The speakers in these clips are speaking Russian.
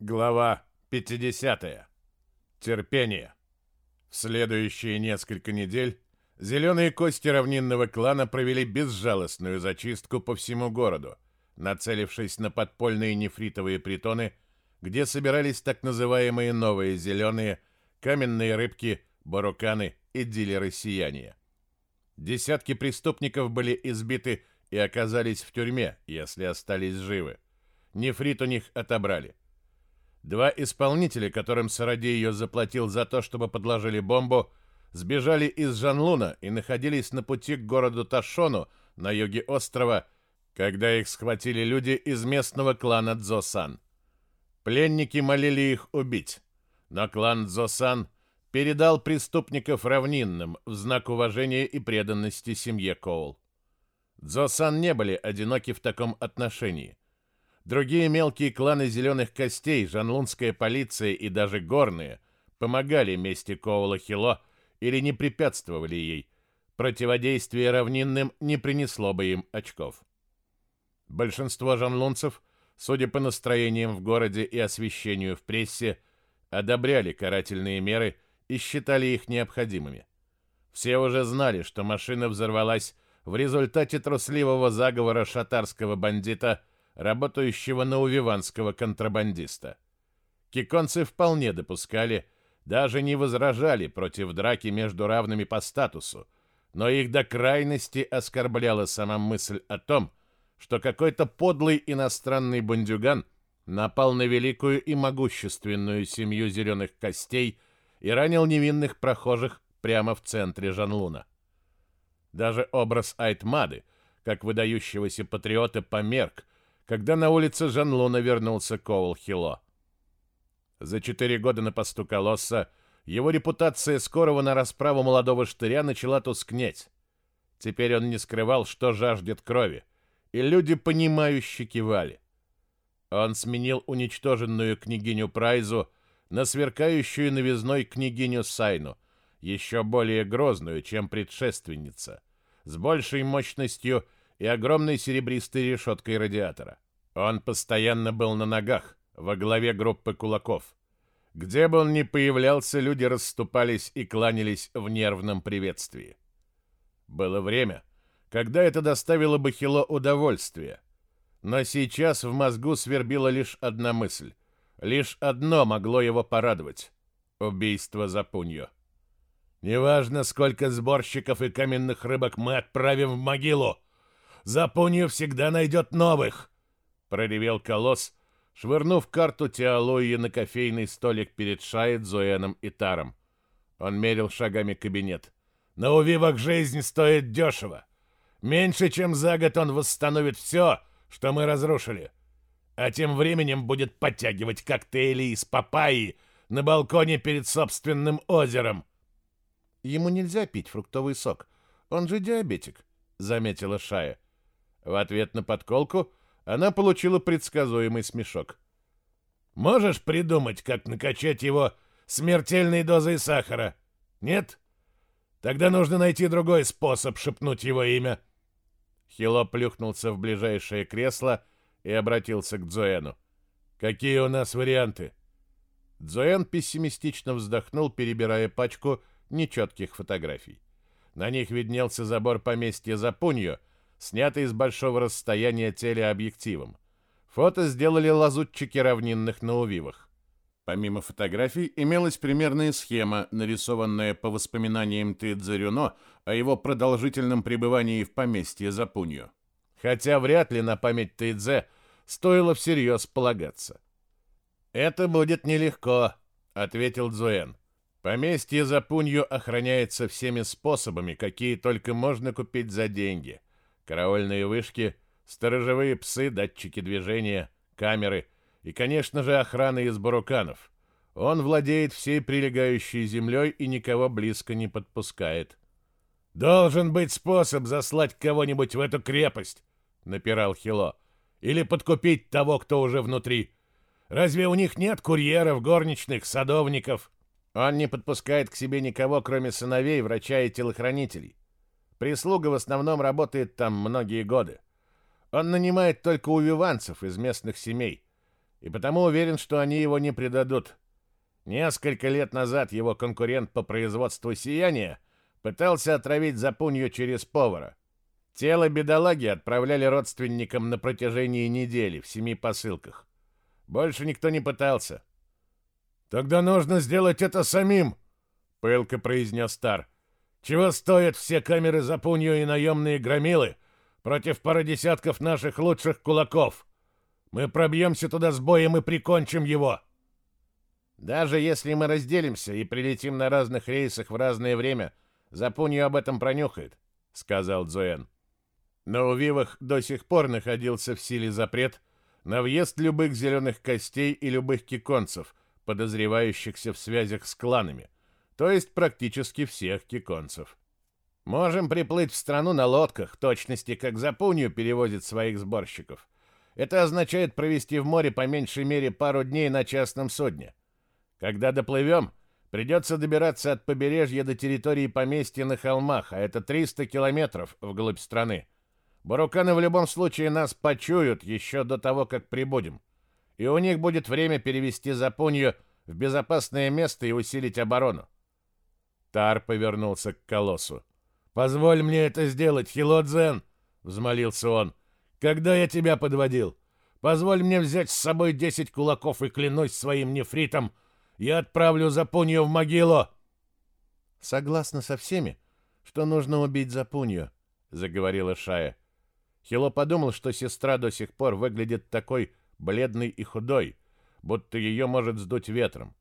Глава 50. Терпение. В следующие несколько недель зеленые кости равнинного клана провели безжалостную зачистку по всему городу, нацелившись на подпольные нефритовые притоны, где собирались так называемые новые зеленые, каменные рыбки, баруканы и дилеры сияния. Десятки преступников были избиты и оказались в тюрьме, если остались живы. Нефрит у них отобрали. Два исполнителя, которым Саради ее заплатил за то, чтобы подложили бомбу, сбежали из Жанлуна и находились на пути к городу Ташону на юге острова, когда их схватили люди из местного клана Дзосан. Пленники молили их убить, но клан Дзосан передал преступников равнинным в знак уважения и преданности семье Коул. Дзосан не были одиноки в таком отношении – Другие мелкие кланы зеленых костей, жанлунская полиция и даже горные помогали мести Коула Хило или не препятствовали ей. Противодействие равнинным не принесло бы им очков. Большинство жанлунцев, судя по настроениям в городе и освещению в прессе, одобряли карательные меры и считали их необходимыми. Все уже знали, что машина взорвалась в результате трусливого заговора шатарского бандита – работающего на увиванского контрабандиста. Киконцы вполне допускали, даже не возражали против драки между равными по статусу, но их до крайности оскорбляла сама мысль о том, что какой-то подлый иностранный бандюган напал на великую и могущественную семью зеленых костей и ранил невинных прохожих прямо в центре Жанлуна. Даже образ Айтмады, как выдающегося патриота, померк, когда на улице Жанлуна вернулся Коул Хило. За четыре года на посту Колосса его репутация скорого на расправу молодого штыря начала тускнеть. Теперь он не скрывал, что жаждет крови, и люди, понимающе кивали. Он сменил уничтоженную княгиню Прайзу на сверкающую новизной княгиню Сайну, еще более грозную, чем предшественница, с большей мощностью и огромной серебристой решеткой радиатора. Он постоянно был на ногах, во главе группы кулаков. Где бы он ни появлялся, люди расступались и кланялись в нервном приветствии. Было время, когда это доставило бы Хило удовольствие. Но сейчас в мозгу свербила лишь одна мысль. Лишь одно могло его порадовать — убийство за Пунью. «Неважно, сколько сборщиков и каменных рыбок мы отправим в могилу, Запунью всегда найдет новых!» — проревел колосс, швырнув карту теологии на кофейный столик перед Шаид, Зуэном и Таром. Он мерил шагами кабинет. «На увивах жизнь стоит дешево. Меньше, чем за год он восстановит все, что мы разрушили. А тем временем будет подтягивать коктейли из папайи на балконе перед собственным озером». «Ему нельзя пить фруктовый сок. Он же диабетик», — заметила Шая. В ответ на подколку она получила предсказуемый смешок. «Можешь придумать, как накачать его смертельной дозой сахара? Нет? Тогда нужно найти другой способ шепнуть его имя». Хило плюхнулся в ближайшее кресло и обратился к Дзоэну. «Какие у нас варианты?» Дзоэн пессимистично вздохнул, перебирая пачку нечетких фотографий. На них виднелся забор поместья Запуньо, снятый с большого расстояния телеобъективом. Фото сделали лазутчики равнинных на увивах. Помимо фотографий, имелась примерная схема, нарисованная по воспоминаниям Тидзарюно о его продолжительном пребывании в поместье Запунью. Хотя вряд ли на память Тидзе стоило всерьез полагаться. «Это будет нелегко», — ответил Дзуэн. «Поместье Запунью охраняется всеми способами, какие только можно купить за деньги караульные вышки, сторожевые псы, датчики движения, камеры и, конечно же, охрана из баруканов. Он владеет всей прилегающей землей и никого близко не подпускает. «Должен быть способ заслать кого-нибудь в эту крепость», — напирал Хило. «Или подкупить того, кто уже внутри. Разве у них нет курьеров, горничных, садовников?» Он не подпускает к себе никого, кроме сыновей, врача и телохранителей. Прислуга в основном работает там многие годы. Он нанимает только увиванцев из местных семей. и потому уверен, что они его не предадут. Несколько лет назад его конкурент по производству сияния пытался отравить Запунью через повара. Тело бедолаги отправляли родственникам на протяжении недели в семи посылках. Больше никто не пытался. «Тогда нужно сделать это самим», — пылко произнес Стар. «Чего стоят все камеры Запунью и наемные громилы против пары десятков наших лучших кулаков? Мы пробьемся туда с боем и прикончим его». «Даже если мы разделимся и прилетим на разных рейсах в разное время, Запунью об этом пронюхает», — сказал Дзуэн. На Увивах до сих пор находился в силе запрет на въезд любых зеленых костей и любых киконцев, подозревающихся в связях с кланами, то есть практически всех киконцев. Можем приплыть в страну на лодках, точности как Запунью перевозит своих сборщиков. Это означает провести в море по меньшей мере пару дней на частном судне. Когда доплывем, придется добираться от побережья до территории поместья на холмах, а это 300 километров вглубь страны. Баруканы в любом случае нас почуют еще до того, как прибудем. И у них будет время перевести Запунью в безопасное место и усилить оборону. Тар повернулся к колоссу. «Позволь мне это сделать, Хилодзен!» — взмолился он. «Когда я тебя подводил? Позволь мне взять с собой десять кулаков и клянусь своим нефритом, я отправлю Запунью в могилу!» «Согласна со всеми, что нужно убить Запунью», — заговорила Шая. Хило подумал, что сестра до сих пор выглядит такой бледной и худой, будто ее может сдуть ветром.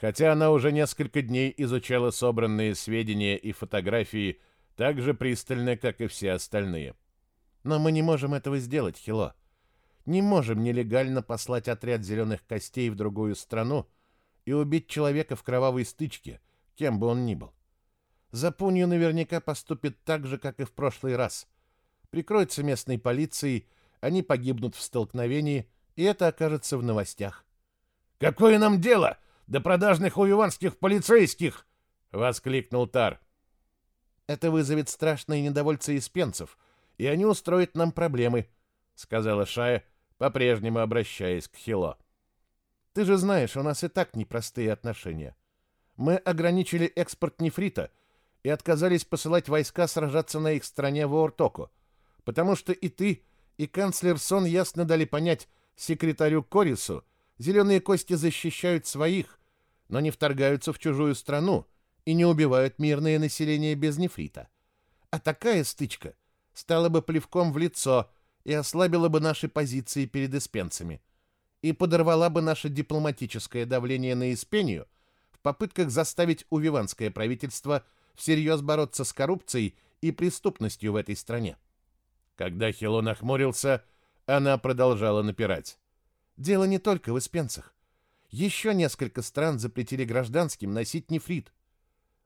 Хотя она уже несколько дней изучала собранные сведения и фотографии так же пристально, как и все остальные. Но мы не можем этого сделать, Хило. Не можем нелегально послать отряд зеленых костей в другую страну и убить человека в кровавой стычке, кем бы он ни был. Запунью наверняка поступит так же, как и в прошлый раз — прикроются местной полицией, они погибнут в столкновении, и это окажется в новостях. «Какое нам дело до продажных увиванских полицейских?» — воскликнул Тар. «Это вызовет страшные недовольцы испенцев, и они устроят нам проблемы», — сказала Шая, по-прежнему обращаясь к Хило. «Ты же знаешь, у нас и так непростые отношения. Мы ограничили экспорт нефрита и отказались посылать войска сражаться на их стране в Ортоку потому что и ты, и канцлер Сон ясно дали понять секретарю Корису, зеленые кости защищают своих, но не вторгаются в чужую страну и не убивают мирное население без нефрита. А такая стычка стала бы плевком в лицо и ослабила бы наши позиции перед испенцами и подорвала бы наше дипломатическое давление на Испению в попытках заставить увиванское правительство всерьез бороться с коррупцией и преступностью в этой стране. Когда Хило нахмурился, она продолжала напирать. «Дело не только в испенцах. Еще несколько стран запретили гражданским носить нефрит.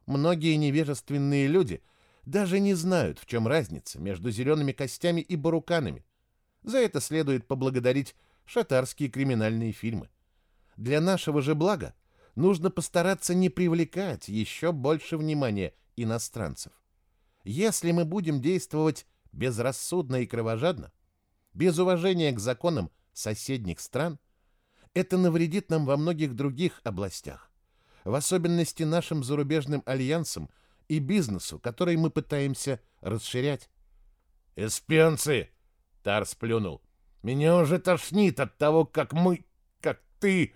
Многие невежественные люди даже не знают, в чем разница между зелеными костями и баруканами. За это следует поблагодарить шатарские криминальные фильмы. Для нашего же блага нужно постараться не привлекать еще больше внимания иностранцев. Если мы будем действовать безрассудно и кровожадно, без уважения к законам соседних стран, это навредит нам во многих других областях, в особенности нашим зарубежным альянсам и бизнесу, который мы пытаемся расширять. «Эспенцы!» — Тар сплюнул. «Меня уже тошнит от того, как мы... как ты...»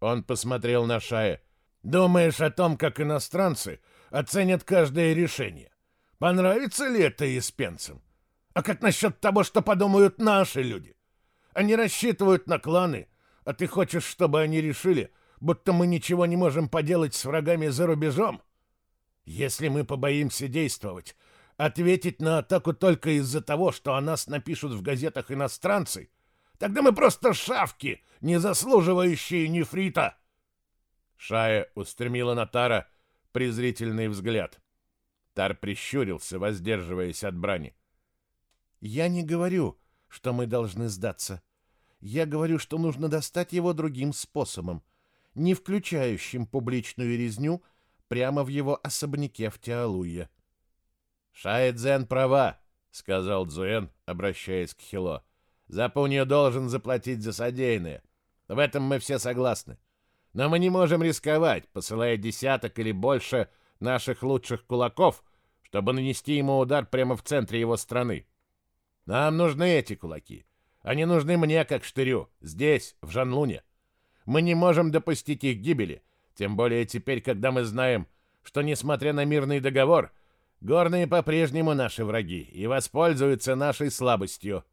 Он посмотрел на Шая. «Думаешь о том, как иностранцы оценят каждое решение? Понравится ли это испенцам? А как насчет того, что подумают наши люди? Они рассчитывают на кланы, а ты хочешь, чтобы они решили, будто мы ничего не можем поделать с врагами за рубежом? Если мы побоимся действовать, ответить на атаку только из-за того, что о нас напишут в газетах иностранцы, тогда мы просто шавки, не заслуживающие нефрита. Шая устремила на Тара презрительный взгляд. Тар прищурился, воздерживаясь от брани. Я не говорю, что мы должны сдаться. Я говорю, что нужно достать его другим способом, не включающим публичную резню прямо в его особняке в Тиалуе. «Шаэдзен права», — сказал Дзуэн, обращаясь к Хило. «Запунья должен заплатить за содеянное. В этом мы все согласны. Но мы не можем рисковать, посылая десяток или больше наших лучших кулаков, чтобы нанести ему удар прямо в центре его страны. Нам нужны эти кулаки. Они нужны мне, как штырю, здесь, в Жанлуне. Мы не можем допустить их гибели, тем более теперь, когда мы знаем, что, несмотря на мирный договор, горные по-прежнему наши враги и воспользуются нашей слабостью.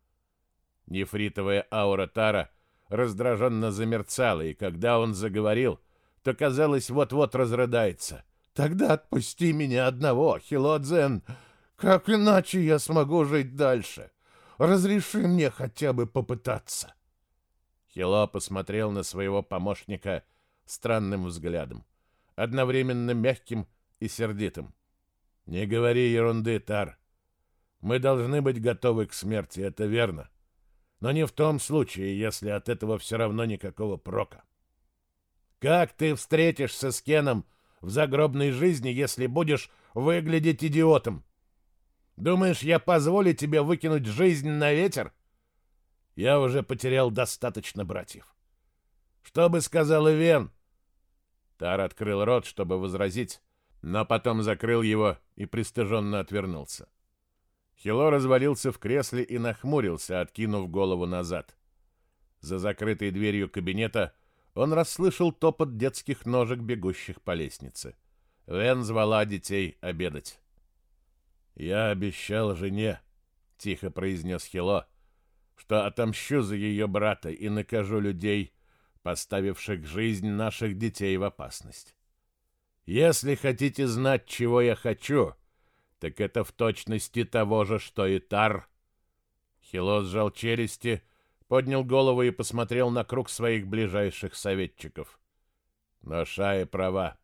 Нефритовая аура Тара раздраженно замерцала, и когда он заговорил, то, казалось, вот-вот разрыдается. «Тогда отпусти меня одного, Хилодзен. Как иначе я смогу жить дальше? Разреши мне хотя бы попытаться». Хило посмотрел на своего помощника странным взглядом, одновременно мягким и сердитым. «Не говори ерунды, Тар. Мы должны быть готовы к смерти, это верно. Но не в том случае, если от этого все равно никакого прока. Как ты встретишься с Кеном в загробной жизни, если будешь выглядеть идиотом? Думаешь, я позволю тебе выкинуть жизнь на ветер?» Я уже потерял достаточно братьев. Что бы сказал Ивен? Тар открыл рот, чтобы возразить, но потом закрыл его и пристыженно отвернулся. Хило развалился в кресле и нахмурился, откинув голову назад. За закрытой дверью кабинета он расслышал топот детских ножек, бегущих по лестнице. Вен звала детей обедать. «Я обещал жене», — тихо произнес Хило, что отомщу за ее брата и накажу людей, поставивших жизнь наших детей в опасность. Если хотите знать, чего я хочу, так это в точности того же, что и Тар. Хило сжал челюсти, поднял голову и посмотрел на круг своих ближайших советчиков. Но Шая права.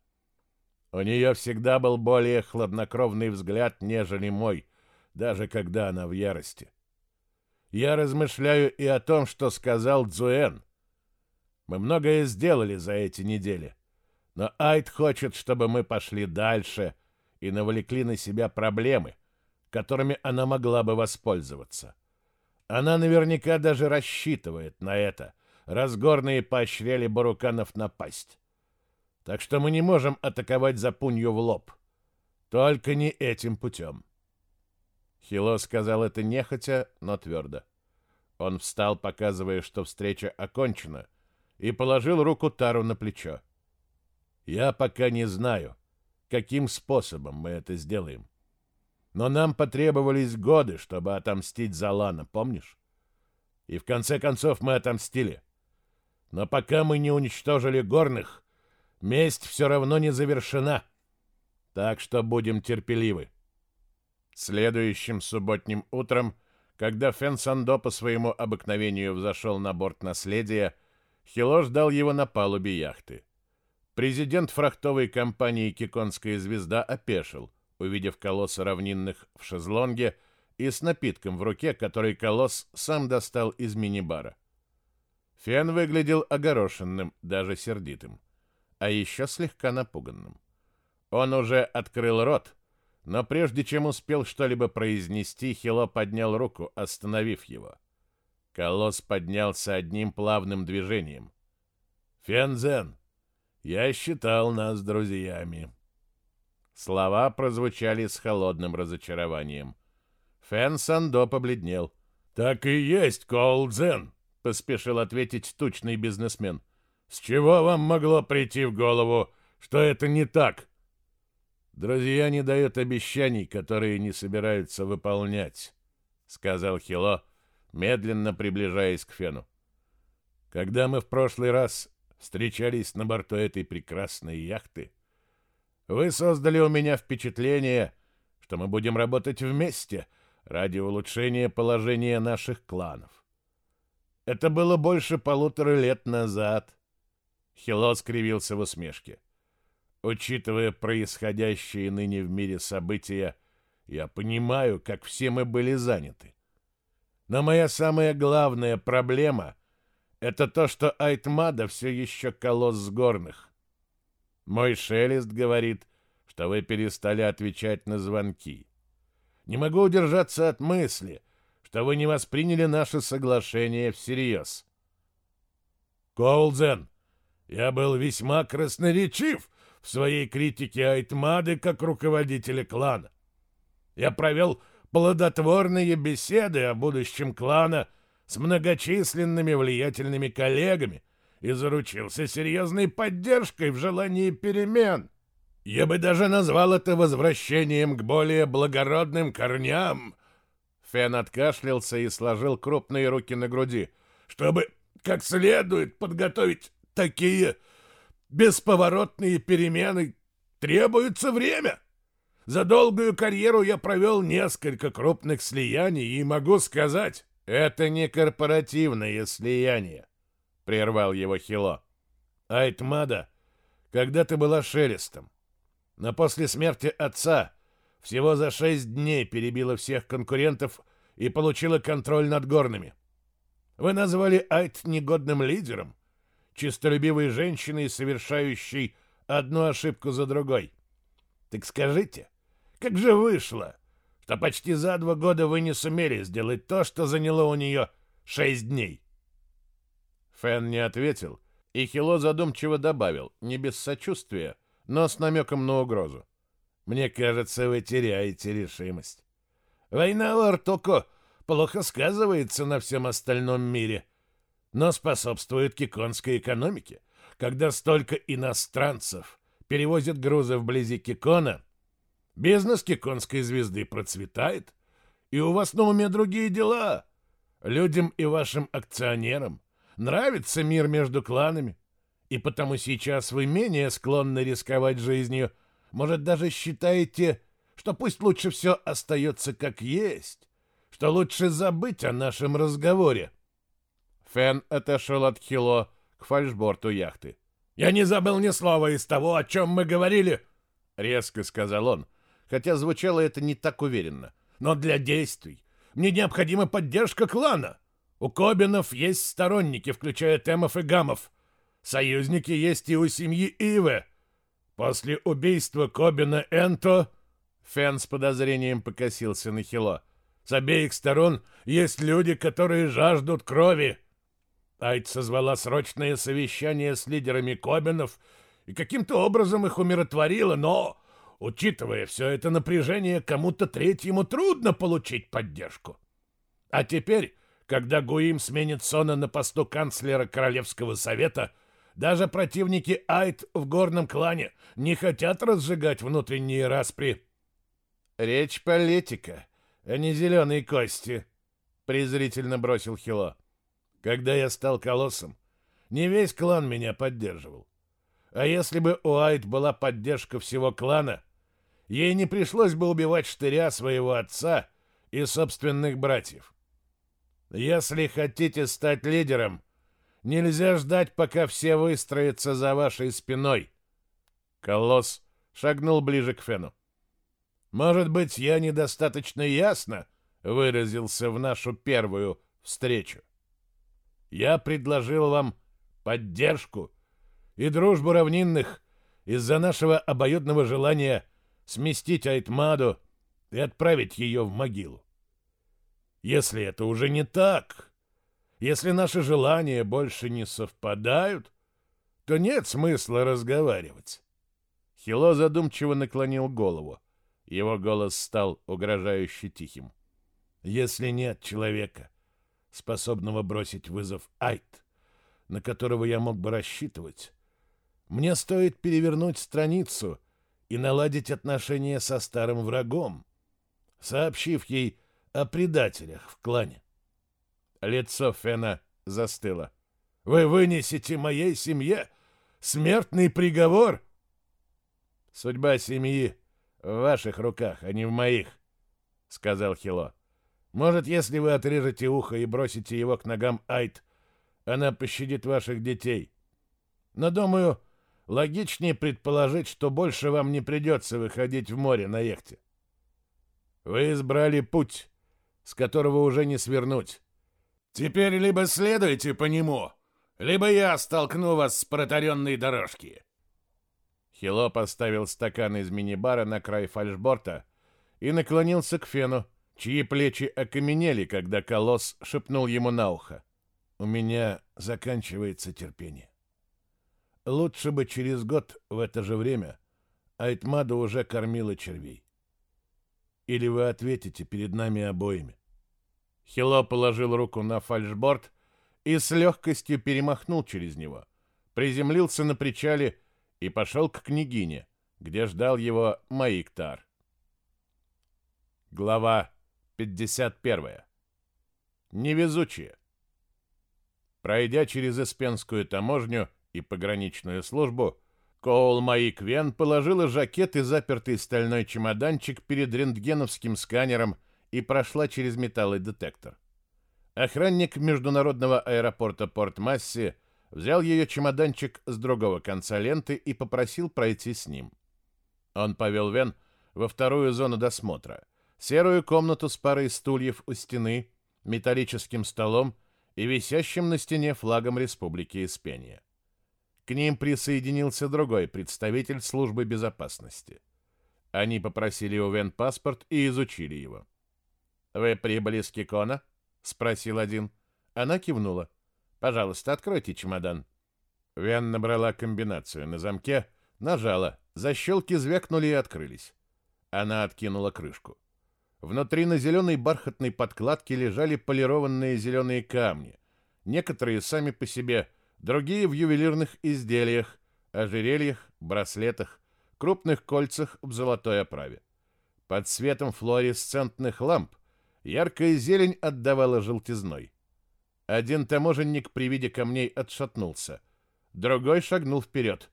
У нее всегда был более хладнокровный взгляд, нежели мой, даже когда она в ярости я размышляю и о том, что сказал Дзуэн. Мы многое сделали за эти недели, но Айд хочет, чтобы мы пошли дальше и навлекли на себя проблемы, которыми она могла бы воспользоваться. Она наверняка даже рассчитывает на это, раз горные поощряли баруканов напасть. Так что мы не можем атаковать Запунью в лоб. Только не этим путем. Хило сказал это нехотя, но твердо. Он встал, показывая, что встреча окончена, и положил руку Тару на плечо. «Я пока не знаю, каким способом мы это сделаем. Но нам потребовались годы, чтобы отомстить за Лана, помнишь? И в конце концов мы отомстили. Но пока мы не уничтожили горных, месть все равно не завершена. Так что будем терпеливы. Следующим субботним утром, когда Фенсандо по своему обыкновению взошел на борт наследия, Хило ждал его на палубе яхты. Президент фрахтовой компании «Киконская звезда» опешил, увидев колосса равнинных в шезлонге и с напитком в руке, который колосс сам достал из мини-бара. Фен выглядел огорошенным, даже сердитым, а еще слегка напуганным. Он уже открыл рот, но прежде чем успел что-либо произнести, Хило поднял руку, остановив его. Колосс поднялся одним плавным движением. «Фензен, я считал нас друзьями». Слова прозвучали с холодным разочарованием. Фен Сандо побледнел. «Так и есть, Коулдзен», — поспешил ответить тучный бизнесмен. «С чего вам могло прийти в голову, что это не так?» Друзья не дают обещаний, которые не собираются выполнять, сказал Хило, медленно приближаясь к Фену. Когда мы в прошлый раз встречались на борту этой прекрасной яхты, вы создали у меня впечатление, что мы будем работать вместе ради улучшения положения наших кланов. Это было больше полутора лет назад. Хило скривился в усмешке. Учитывая происходящие ныне в мире события, я понимаю, как все мы были заняты. Но моя самая главная проблема — это то, что Айтмада все еще колосс с горных. Мой шелест говорит, что вы перестали отвечать на звонки. Не могу удержаться от мысли, что вы не восприняли наше соглашение всерьез. Коулзен, я был весьма красноречив в своей критике Айтмады как руководителя клана. Я провел плодотворные беседы о будущем клана с многочисленными влиятельными коллегами и заручился серьезной поддержкой в желании перемен. Я бы даже назвал это возвращением к более благородным корням. Фен откашлялся и сложил крупные руки на груди. Чтобы как следует подготовить такие бесповоротные перемены, требуется время. За долгую карьеру я провел несколько крупных слияний и могу сказать... Это не корпоративное слияние, прервал его Хило. Айтмада когда-то была шелестом, но после смерти отца всего за шесть дней перебила всех конкурентов и получила контроль над горными. Вы назвали Айт негодным лидером, чистолюбивой женщиной, совершающей одну ошибку за другой. Так скажите, как же вышло, что почти за два года вы не сумели сделать то, что заняло у нее шесть дней? Фэн не ответил, и Хило задумчиво добавил, не без сочувствия, но с намеком на угрозу. Мне кажется, вы теряете решимость. Война в Артоко плохо сказывается на всем остальном мире, но способствует киконской экономике. Когда столько иностранцев перевозят грузы вблизи Кикона, бизнес киконской звезды процветает, и у вас на уме другие дела. Людям и вашим акционерам нравится мир между кланами, и потому сейчас вы менее склонны рисковать жизнью – может, даже считаете, что пусть лучше все остается как есть, что лучше забыть о нашем разговоре?» Фен отошел от Хило к фальшборту яхты. «Я не забыл ни слова из того, о чем мы говорили!» — резко сказал он, хотя звучало это не так уверенно. «Но для действий мне необходима поддержка клана. У Кобинов есть сторонники, включая Темов и Гамов. Союзники есть и у семьи Иве. После убийства Кобина Энто Фен с подозрением покосился на Хило. С обеих сторон есть люди, которые жаждут крови. Айт созвала срочное совещание с лидерами Кобинов и каким-то образом их умиротворила, но, учитывая все это напряжение, кому-то третьему трудно получить поддержку. А теперь, когда Гуим сменит Сона на посту канцлера Королевского совета, даже противники Айт в горном клане не хотят разжигать внутренние распри. Речь политика, а не зеленые кости, презрительно бросил Хило. Когда я стал колоссом, не весь клан меня поддерживал. А если бы у Айт была поддержка всего клана, ей не пришлось бы убивать штыря своего отца и собственных братьев. Если хотите стать лидером, Нельзя ждать, пока все выстроятся за вашей спиной. Колосс шагнул ближе к Фену. Может быть, я недостаточно ясно выразился в нашу первую встречу. Я предложил вам поддержку и дружбу равнинных из-за нашего обоюдного желания сместить Айтмаду и отправить ее в могилу. Если это уже не так, если наши желания больше не совпадают, то нет смысла разговаривать. Хило задумчиво наклонил голову. Его голос стал угрожающе тихим. Если нет человека, способного бросить вызов Айт, на которого я мог бы рассчитывать, мне стоит перевернуть страницу и наладить отношения со старым врагом, сообщив ей о предателях в клане. Лицо Фена застыло. «Вы вынесете моей семье смертный приговор?» «Судьба семьи в ваших руках, а не в моих», — сказал Хило. «Может, если вы отрежете ухо и бросите его к ногам Айт, она пощадит ваших детей. Но, думаю, логичнее предположить, что больше вам не придется выходить в море на яхте. Вы избрали путь, с которого уже не свернуть. Теперь либо следуйте по нему, либо я столкну вас с протаренной дорожки. Хило поставил стакан из мини-бара на край фальшборта и наклонился к Фену, чьи плечи окаменели, когда колосс шепнул ему на ухо. У меня заканчивается терпение. Лучше бы через год в это же время Айтмада уже кормила червей. Или вы ответите перед нами обоими. Хило положил руку на фальшборд и с легкостью перемахнул через него, приземлился на причале и пошел к княгине, где ждал его Маиктар. Глава 51. Невезучие. Пройдя через Испенскую таможню и пограничную службу, Коул Маик Вен положила жакет и запертый стальной чемоданчик перед рентгеновским сканером и прошла через металлодетектор. Охранник международного аэропорта Порт-Масси взял ее чемоданчик с другого конца ленты и попросил пройти с ним. Он повел Вен во вторую зону досмотра, серую комнату с парой стульев у стены, металлическим столом и висящим на стене флагом Республики Испения. К ним присоединился другой представитель службы безопасности. Они попросили у Вен паспорт и изучили его. «Вы прибыли с Кикона?» — спросил один. Она кивнула. «Пожалуйста, откройте чемодан». Вен набрала комбинацию на замке, нажала. Защелки звякнули и открылись. Она откинула крышку. Внутри на зеленой бархатной подкладке лежали полированные зеленые камни. Некоторые сами по себе, другие в ювелирных изделиях, ожерельях, браслетах, крупных кольцах в золотой оправе. Под светом флуоресцентных ламп яркая зелень отдавала желтизной. Один таможенник при виде камней отшатнулся. Другой шагнул вперед.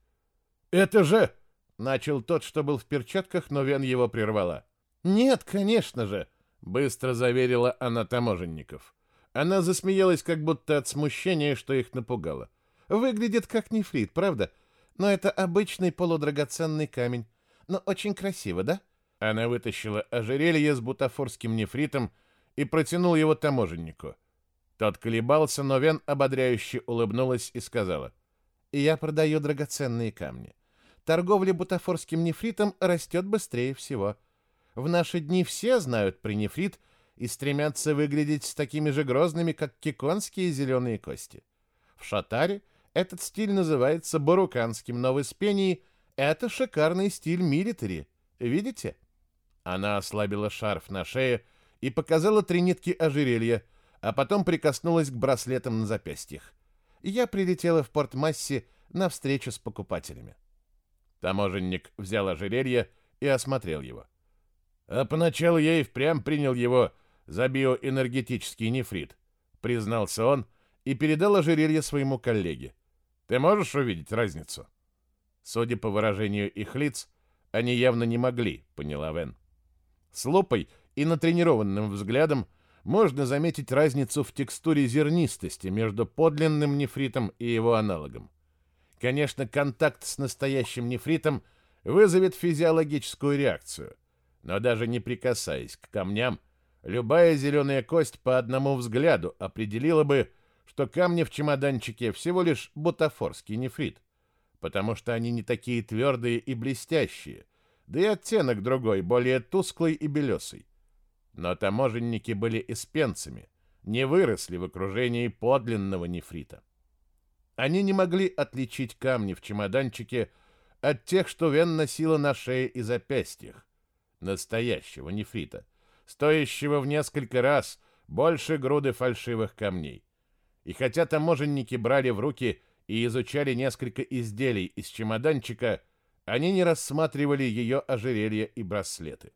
«Это же...» — начал тот, что был в перчатках, но Вен его прервала. «Нет, конечно же», — быстро заверила она таможенников. Она засмеялась как будто от смущения, что их напугало. «Выглядит как нефрит, правда? Но это обычный полудрагоценный камень. Но очень красиво, да?» Она вытащила ожерелье с бутафорским нефритом и протянул его таможеннику. Тот колебался, но Вен ободряюще улыбнулась и сказала. «Я продаю драгоценные камни. Торговля бутафорским нефритом растет быстрее всего. В наши дни все знают про нефрит и стремятся выглядеть такими же грозными, как киконские зеленые кости. В шатаре этот стиль называется баруканским, но в Испении это шикарный стиль милитари. Видите? Она ослабила шарф на шее и показала три нитки ожерелья, а потом прикоснулась к браслетам на запястьях. Я прилетела в Порт-Масси на встречу с покупателями. Таможенник взял ожерелье и осмотрел его. — а поначалу я и впрямь принял его за биоэнергетический нефрит, признался он и передал ожерелье своему коллеге. Ты можешь увидеть разницу? Судя по выражению их лиц, они явно не могли, поняла Вен. С лупой и натренированным взглядом можно заметить разницу в текстуре зернистости между подлинным нефритом и его аналогом. Конечно, контакт с настоящим нефритом вызовет физиологическую реакцию – но даже не прикасаясь к камням, любая зеленая кость по одному взгляду определила бы, что камни в чемоданчике всего лишь бутафорский нефрит, потому что они не такие твердые и блестящие, да и оттенок другой, более тусклый и белесый. Но таможенники были испенцами, не выросли в окружении подлинного нефрита. Они не могли отличить камни в чемоданчике от тех, что Вен носила на шее и запястьях, настоящего нефрита, стоящего в несколько раз больше груды фальшивых камней. И хотя таможенники брали в руки и изучали несколько изделий из чемоданчика, они не рассматривали ее ожерелья и браслеты.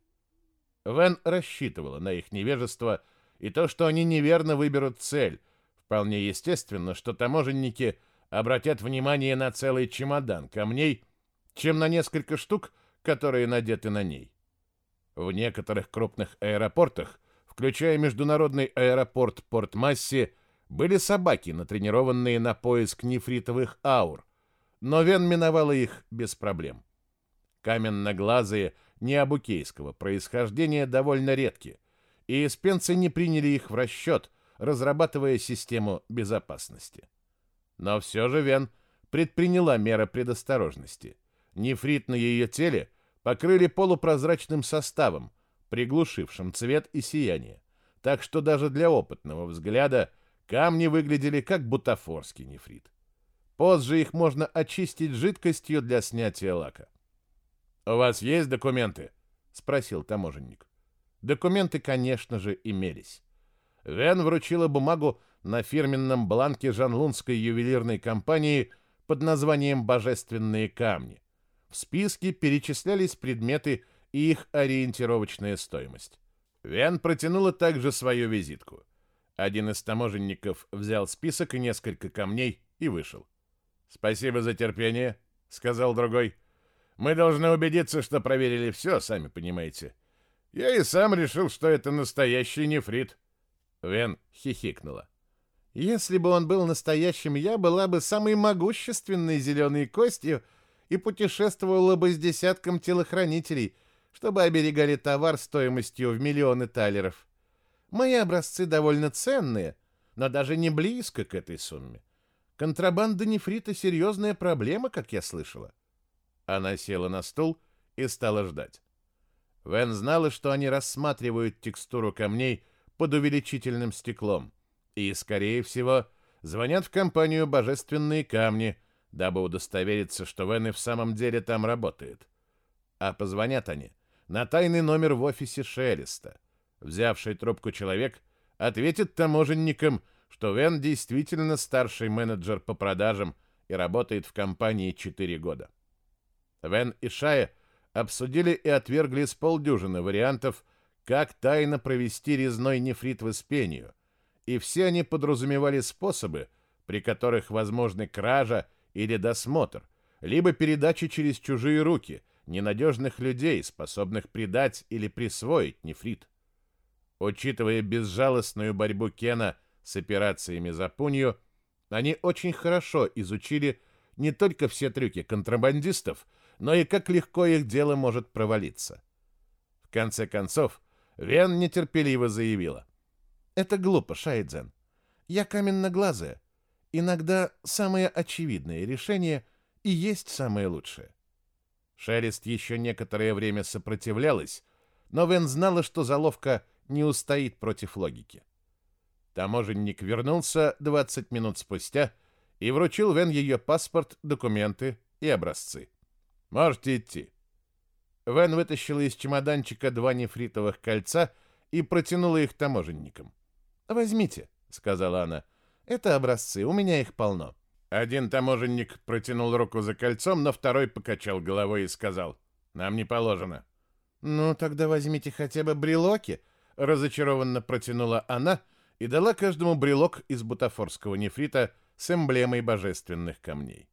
Вен рассчитывала на их невежество и то, что они неверно выберут цель. Вполне естественно, что таможенники обратят внимание на целый чемодан камней, чем на несколько штук, которые надеты на ней. В некоторых крупных аэропортах, включая международный аэропорт Порт-Масси, были собаки, натренированные на поиск нефритовых аур, но Вен миновала их без проблем. Каменноглазые необукейского происхождения довольно редки, и испенцы не приняли их в расчет, разрабатывая систему безопасности. Но все же Вен предприняла меры предосторожности. Нефрит на ее теле – покрыли полупрозрачным составом, приглушившим цвет и сияние, так что даже для опытного взгляда Камни выглядели как бутафорский нефрит. Позже их можно очистить жидкостью для снятия лака. «У вас есть документы?» — спросил таможенник. Документы, конечно же, имелись. Вен вручила бумагу на фирменном бланке Жанлунской ювелирной компании под названием «Божественные камни». В списке перечислялись предметы и их ориентировочная стоимость. Вен протянула также свою визитку. Один из таможенников взял список и несколько камней и вышел. «Спасибо за терпение», — сказал другой. «Мы должны убедиться, что проверили все, сами понимаете. Я и сам решил, что это настоящий нефрит». Вен хихикнула. «Если бы он был настоящим, я была бы самой могущественной зеленой костью и путешествовала бы с десятком телохранителей, чтобы оберегали товар стоимостью в миллионы талеров. Мои образцы довольно ценные, но даже не близко к этой сумме. Контрабанда нефрита — серьезная проблема, как я слышала. Она села на стул и стала ждать. Вен знала, что они рассматривают текстуру камней под увеличительным стеклом и, скорее всего, звонят в компанию «Божественные камни», дабы удостовериться, что Вен и в самом деле там работает. А позвонят они на тайный номер в офисе Шелеста — Взявший трубку человек ответит таможенникам, что Вен действительно старший менеджер по продажам и работает в компании 4 года. Вен и Шая обсудили и отвергли с полдюжины вариантов, как тайно провести резной нефрит в Испению, и все они подразумевали способы, при которых возможны кража или досмотр, либо передача через чужие руки ненадежных людей, способных предать или присвоить нефрит. Учитывая безжалостную борьбу Кена с операциями за Пунью, они очень хорошо изучили не только все трюки контрабандистов, но и как легко их дело может провалиться. В конце концов, Вен нетерпеливо заявила. «Это глупо, Шайдзен. Я каменноглазая. Иногда самое очевидное решение и есть самое лучшее». Шелест еще некоторое время сопротивлялась, но Вен знала, что заловка не устоит против логики. Таможенник вернулся 20 минут спустя и вручил Вен ее паспорт, документы и образцы. «Можете идти». Вен вытащила из чемоданчика два нефритовых кольца и протянула их таможенникам. «Возьмите», — сказала она. «Это образцы, у меня их полно». Один таможенник протянул руку за кольцом, но второй покачал головой и сказал, «Нам не положено». «Ну, тогда возьмите хотя бы брелоки», разочарованно протянула она и дала каждому брелок из бутафорского нефрита с эмблемой божественных камней.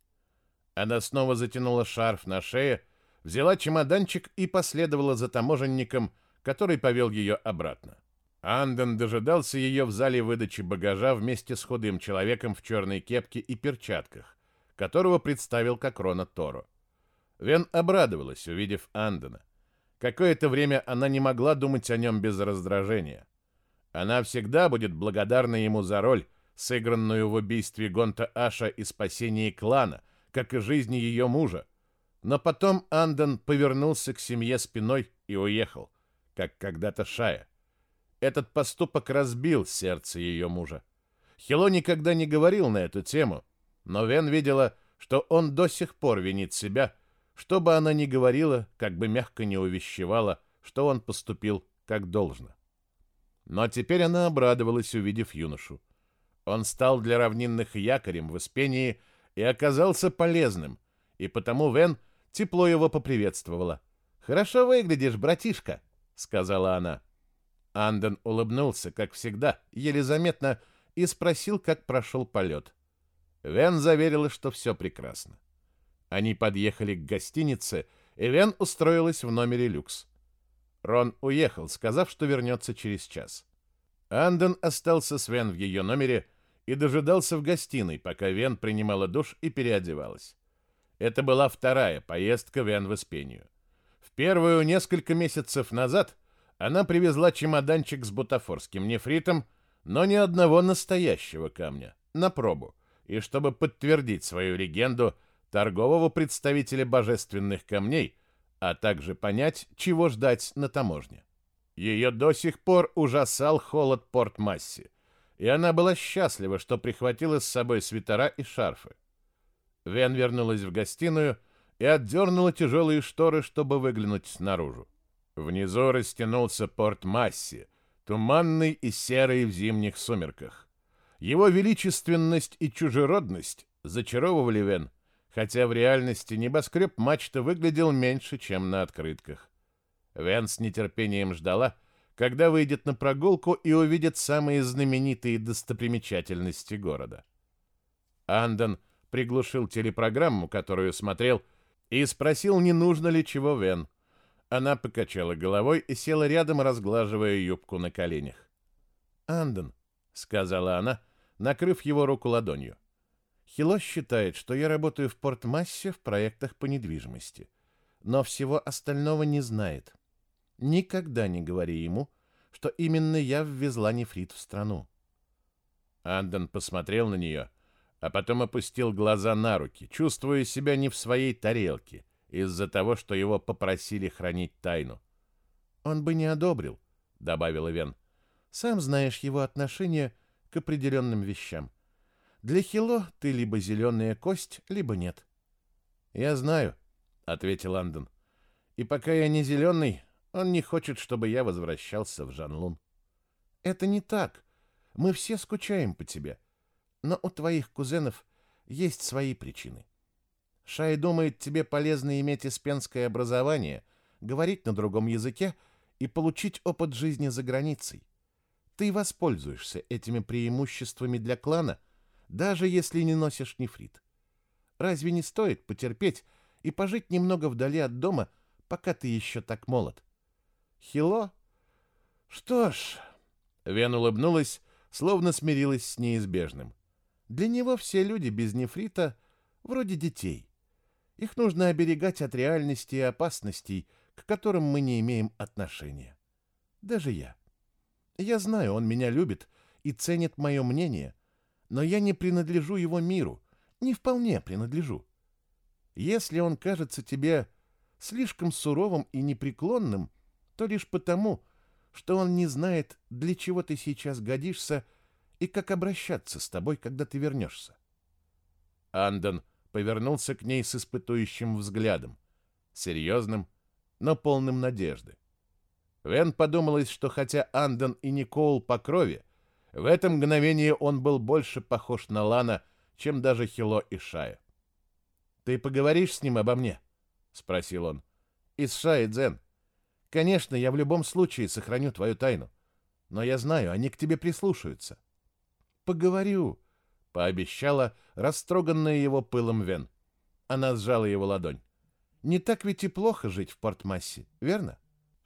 Она снова затянула шарф на шее, взяла чемоданчик и последовала за таможенником, который повел ее обратно. Анден дожидался ее в зале выдачи багажа вместе с худым человеком в черной кепке и перчатках, которого представил как Рона Торо. Вен обрадовалась, увидев Андена. Какое-то время она не могла думать о нем без раздражения. Она всегда будет благодарна ему за роль, сыгранную в убийстве Гонта Аша и спасении клана, как и жизни ее мужа. Но потом Анден повернулся к семье спиной и уехал, как когда-то Шая. Этот поступок разбил сердце ее мужа. Хило никогда не говорил на эту тему, но Вен видела, что он до сих пор винит себя – что бы она ни говорила, как бы мягко не увещевала, что он поступил как должно. Но теперь она обрадовалась, увидев юношу. Он стал для равнинных якорем в Испении и оказался полезным, и потому Вен тепло его поприветствовала. «Хорошо выглядишь, братишка», — сказала она. Анден улыбнулся, как всегда, еле заметно, и спросил, как прошел полет. Вен заверила, что все прекрасно. Они подъехали к гостинице, и Вен устроилась в номере люкс. Рон уехал, сказав, что вернется через час. Анден остался с Вен в ее номере и дожидался в гостиной, пока Вен принимала душ и переодевалась. Это была вторая поездка Вен в Испению. В первую несколько месяцев назад она привезла чемоданчик с бутафорским нефритом, но ни одного настоящего камня, на пробу, и чтобы подтвердить свою легенду – торгового представителя божественных камней, а также понять, чего ждать на таможне. Ее до сих пор ужасал холод Порт-Масси, и она была счастлива, что прихватила с собой свитера и шарфы. Вен вернулась в гостиную и отдернула тяжелые шторы, чтобы выглянуть наружу. Внизу растянулся порт Масси, туманный и серый в зимних сумерках. Его величественность и чужеродность зачаровывали Вен, хотя в реальности небоскреб мачта выглядел меньше, чем на открытках. Вен с нетерпением ждала, когда выйдет на прогулку и увидит самые знаменитые достопримечательности города. Андон приглушил телепрограмму, которую смотрел, и спросил, не нужно ли чего Вен. Она покачала головой и села рядом, разглаживая юбку на коленях. «Андон», — сказала она, накрыв его руку ладонью. «Хило считает, что я работаю в Портмассе в проектах по недвижимости, но всего остального не знает. Никогда не говори ему, что именно я ввезла нефрит в страну». Андон посмотрел на нее, а потом опустил глаза на руки, чувствуя себя не в своей тарелке — из-за того, что его попросили хранить тайну. «Он бы не одобрил», — добавила Вен. «Сам знаешь его отношение к определенным вещам. Для Хило ты либо зеленая кость, либо нет». «Я знаю», — ответил Андон. «И пока я не зеленый, он не хочет, чтобы я возвращался в Жанлун». «Это не так. Мы все скучаем по тебе. Но у твоих кузенов есть свои причины». Шай думает, тебе полезно иметь испенское образование, говорить на другом языке и получить опыт жизни за границей. Ты воспользуешься этими преимуществами для клана, даже если не носишь нефрит. Разве не стоит потерпеть и пожить немного вдали от дома, пока ты еще так молод? Хило? Что ж... Вен улыбнулась, словно смирилась с неизбежным. Для него все люди без нефрита вроде детей. Их нужно оберегать от реальности и опасностей, к которым мы не имеем отношения. Даже я. Я знаю, он меня любит и ценит мое мнение, но я не принадлежу его миру, не вполне принадлежу. Если он кажется тебе слишком суровым и непреклонным, то лишь потому, что он не знает, для чего ты сейчас годишься и как обращаться с тобой, когда ты вернешься. Андон повернулся к ней с испытующим взглядом, серьезным, но полным надежды. Вен подумалось, что хотя Андон и Никол по крови, в это мгновение он был больше похож на Лана, чем даже Хило и Шая. «Ты поговоришь с ним обо мне?» — спросил он. «И с Шай Дзен. Конечно, я в любом случае сохраню твою тайну, но я знаю, они к тебе прислушаются». «Поговорю», пообещала растроганная его пылом Вен. Она сжала его ладонь. «Не так ведь и плохо жить в Портмассе, верно?»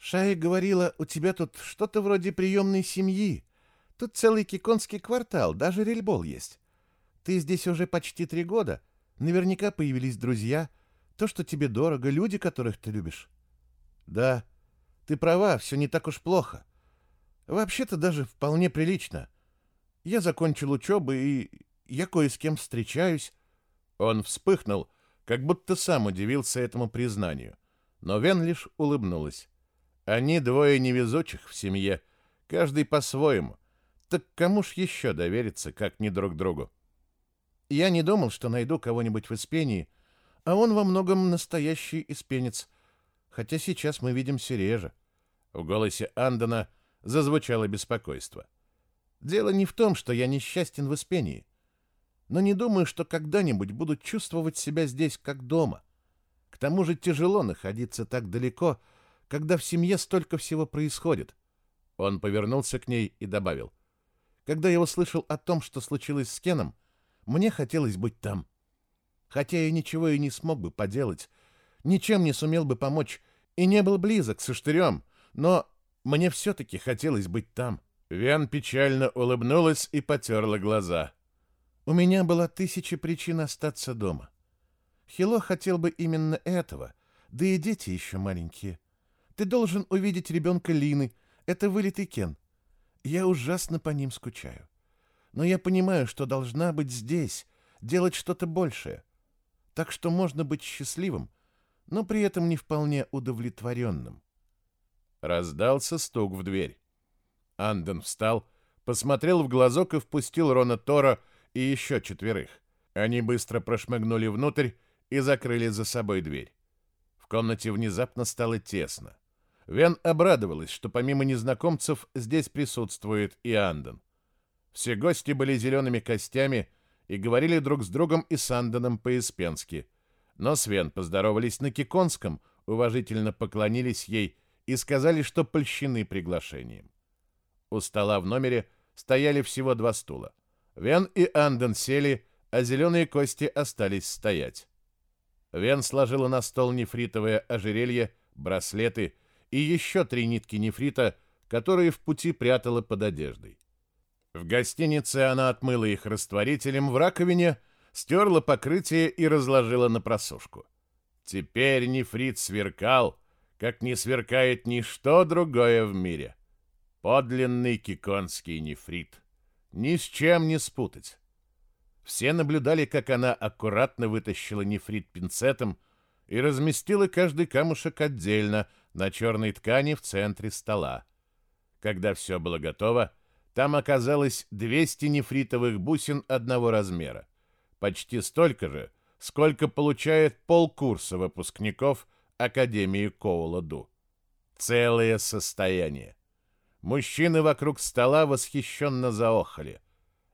Шая говорила, у тебя тут что-то вроде приемной семьи. Тут целый киконский квартал, даже рельбол есть. Ты здесь уже почти три года. Наверняка появились друзья, то, что тебе дорого, люди, которых ты любишь. Да, ты права, все не так уж плохо. Вообще-то даже вполне прилично. Я закончил учебу и я кое с кем встречаюсь». Он вспыхнул, как будто сам удивился этому признанию. Но Вен лишь улыбнулась. Они двое невезучих в семье, каждый по-своему. Так кому ж еще довериться, как не друг другу? Я не думал, что найду кого-нибудь в Испении, а он во многом настоящий испенец, хотя сейчас мы видимся реже. В голосе Андона зазвучало беспокойство. Дело не в том, что я несчастен в Испении но не думаю, что когда-нибудь буду чувствовать себя здесь как дома. К тому же тяжело находиться так далеко, когда в семье столько всего происходит. Он повернулся к ней и добавил. Когда я услышал о том, что случилось с Кеном, мне хотелось быть там. Хотя я ничего и не смог бы поделать, ничем не сумел бы помочь и не был близок с Иштырем, но мне все-таки хотелось быть там. Вен печально улыбнулась и потерла глаза. У меня была тысяча причин остаться дома. Хило хотел бы именно этого, да и дети еще маленькие. Ты должен увидеть ребенка Лины, это вылитый Кен. Я ужасно по ним скучаю. Но я понимаю, что должна быть здесь, делать что-то большее. Так что можно быть счастливым, но при этом не вполне удовлетворенным. Раздался стук в дверь. Анден встал, посмотрел в глазок и впустил Рона Тора и еще четверых. Они быстро прошмыгнули внутрь и закрыли за собой дверь. В комнате внезапно стало тесно. Вен обрадовалась, что помимо незнакомцев здесь присутствует и Андон. Все гости были зелеными костями и говорили друг с другом и с Андоном по-испенски. Но с Вен поздоровались на Киконском, уважительно поклонились ей и сказали, что польщены приглашением. У стола в номере стояли всего два стула. Вен и Андон сели, а зеленые кости остались стоять. Вен сложила на стол нефритовое ожерелье, браслеты и еще три нитки нефрита, которые в пути прятала под одеждой. В гостинице она отмыла их растворителем в раковине, стерла покрытие и разложила на просушку. Теперь нефрит сверкал, как не сверкает ничто другое в мире. Подлинный киконский нефрит. Ни с чем не спутать. Все наблюдали, как она аккуратно вытащила нефрит пинцетом и разместила каждый камушек отдельно на черной ткани в центре стола. Когда все было готово, там оказалось 200 нефритовых бусин одного размера, почти столько же, сколько получает полкурса выпускников Академии Коула-Ду. Целое состояние. Мужчины вокруг стола восхищенно заохали.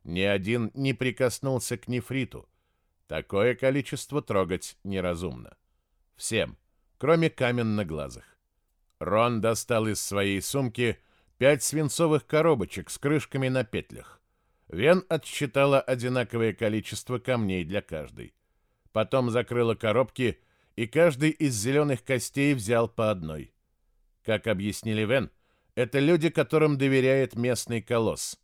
Ни один не прикоснулся к нефриту. Такое количество трогать неразумно. Всем, кроме каменноглазых. Рон достал из своей сумки пять свинцовых коробочек с крышками на петлях. Вен отсчитала одинаковое количество камней для каждой. Потом закрыла коробки, и каждый из зеленых костей взял по одной. Как объяснили Вен, это люди, которым доверяет местный колосс.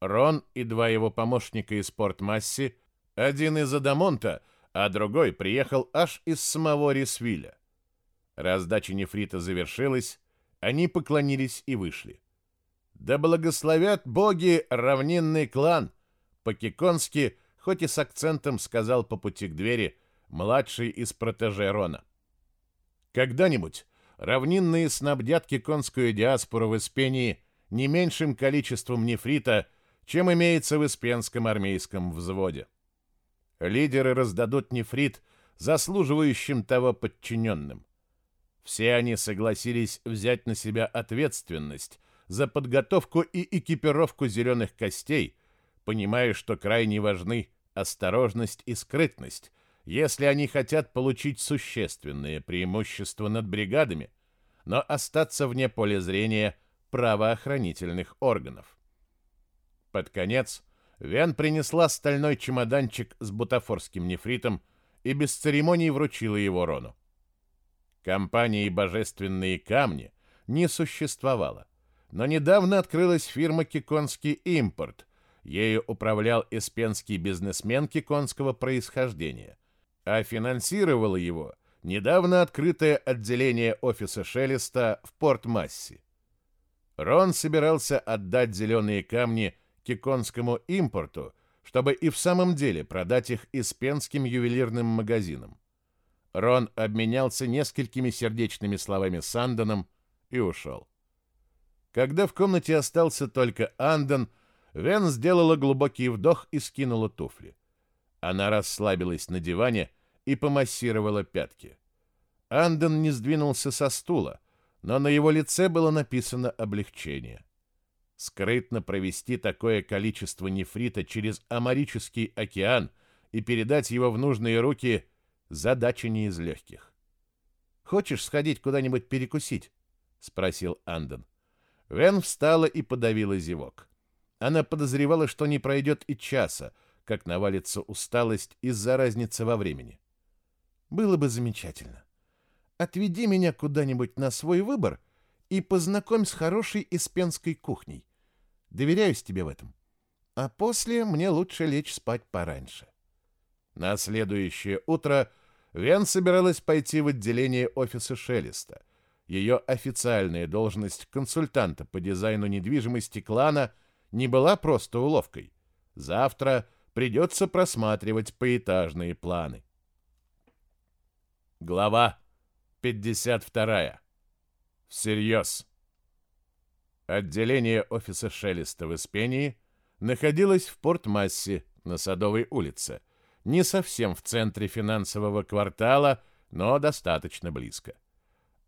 Рон и два его помощника из Порт-Масси, один из Адамонта, а другой приехал аж из самого Рисвиля. Раздача нефрита завершилась, они поклонились и вышли. Да благословят боги равнинный клан, по-киконски, хоть и с акцентом сказал по пути к двери младший из протеже Рона. Когда-нибудь равнинные снабдят киконскую диаспору в Испении не меньшим количеством нефрита, чем имеется в Испенском армейском взводе. Лидеры раздадут нефрит заслуживающим того подчиненным. Все они согласились взять на себя ответственность за подготовку и экипировку зеленых костей, понимая, что крайне важны осторожность и скрытность, если они хотят получить существенные преимущества над бригадами, но остаться вне поля зрения правоохранительных органов. Под конец Вен принесла стальной чемоданчик с бутафорским нефритом и без церемоний вручила его Рону. Компании «Божественные камни» не существовало, но недавно открылась фирма «Киконский импорт». Ею управлял эспенский бизнесмен киконского происхождения, а финансировало его недавно открытое отделение офиса Шелеста в Порт-Масси. Рон собирался отдать зеленые камни киконскому импорту, чтобы и в самом деле продать их испенским ювелирным магазинам. Рон обменялся несколькими сердечными словами с Андоном и ушел. Когда в комнате остался только Андон, Вен сделала глубокий вдох и скинула туфли. Она расслабилась на диване и помассировала пятки. Андон не сдвинулся со стула, но на его лице было написано облегчение. Скрытно провести такое количество нефрита через Амарический океан и передать его в нужные руки — задача не из легких. «Хочешь сходить куда-нибудь перекусить?» — спросил Андон. Вен встала и подавила зевок. Она подозревала, что не пройдет и часа, как навалится усталость из-за разницы во времени. «Было бы замечательно. Отведи меня куда-нибудь на свой выбор и познакомь с хорошей испенской кухней. Доверяюсь тебе в этом. А после мне лучше лечь спать пораньше». На следующее утро Вен собиралась пойти в отделение офиса Шелеста — ее официальная должность консультанта по дизайну недвижимости клана не была просто уловкой. Завтра придется просматривать поэтажные планы. Глава 52. Всерьез. Отделение офиса Шелеста в Испении находилось в Порт-Массе на Садовой улице, не совсем в центре финансового квартала, но достаточно близко.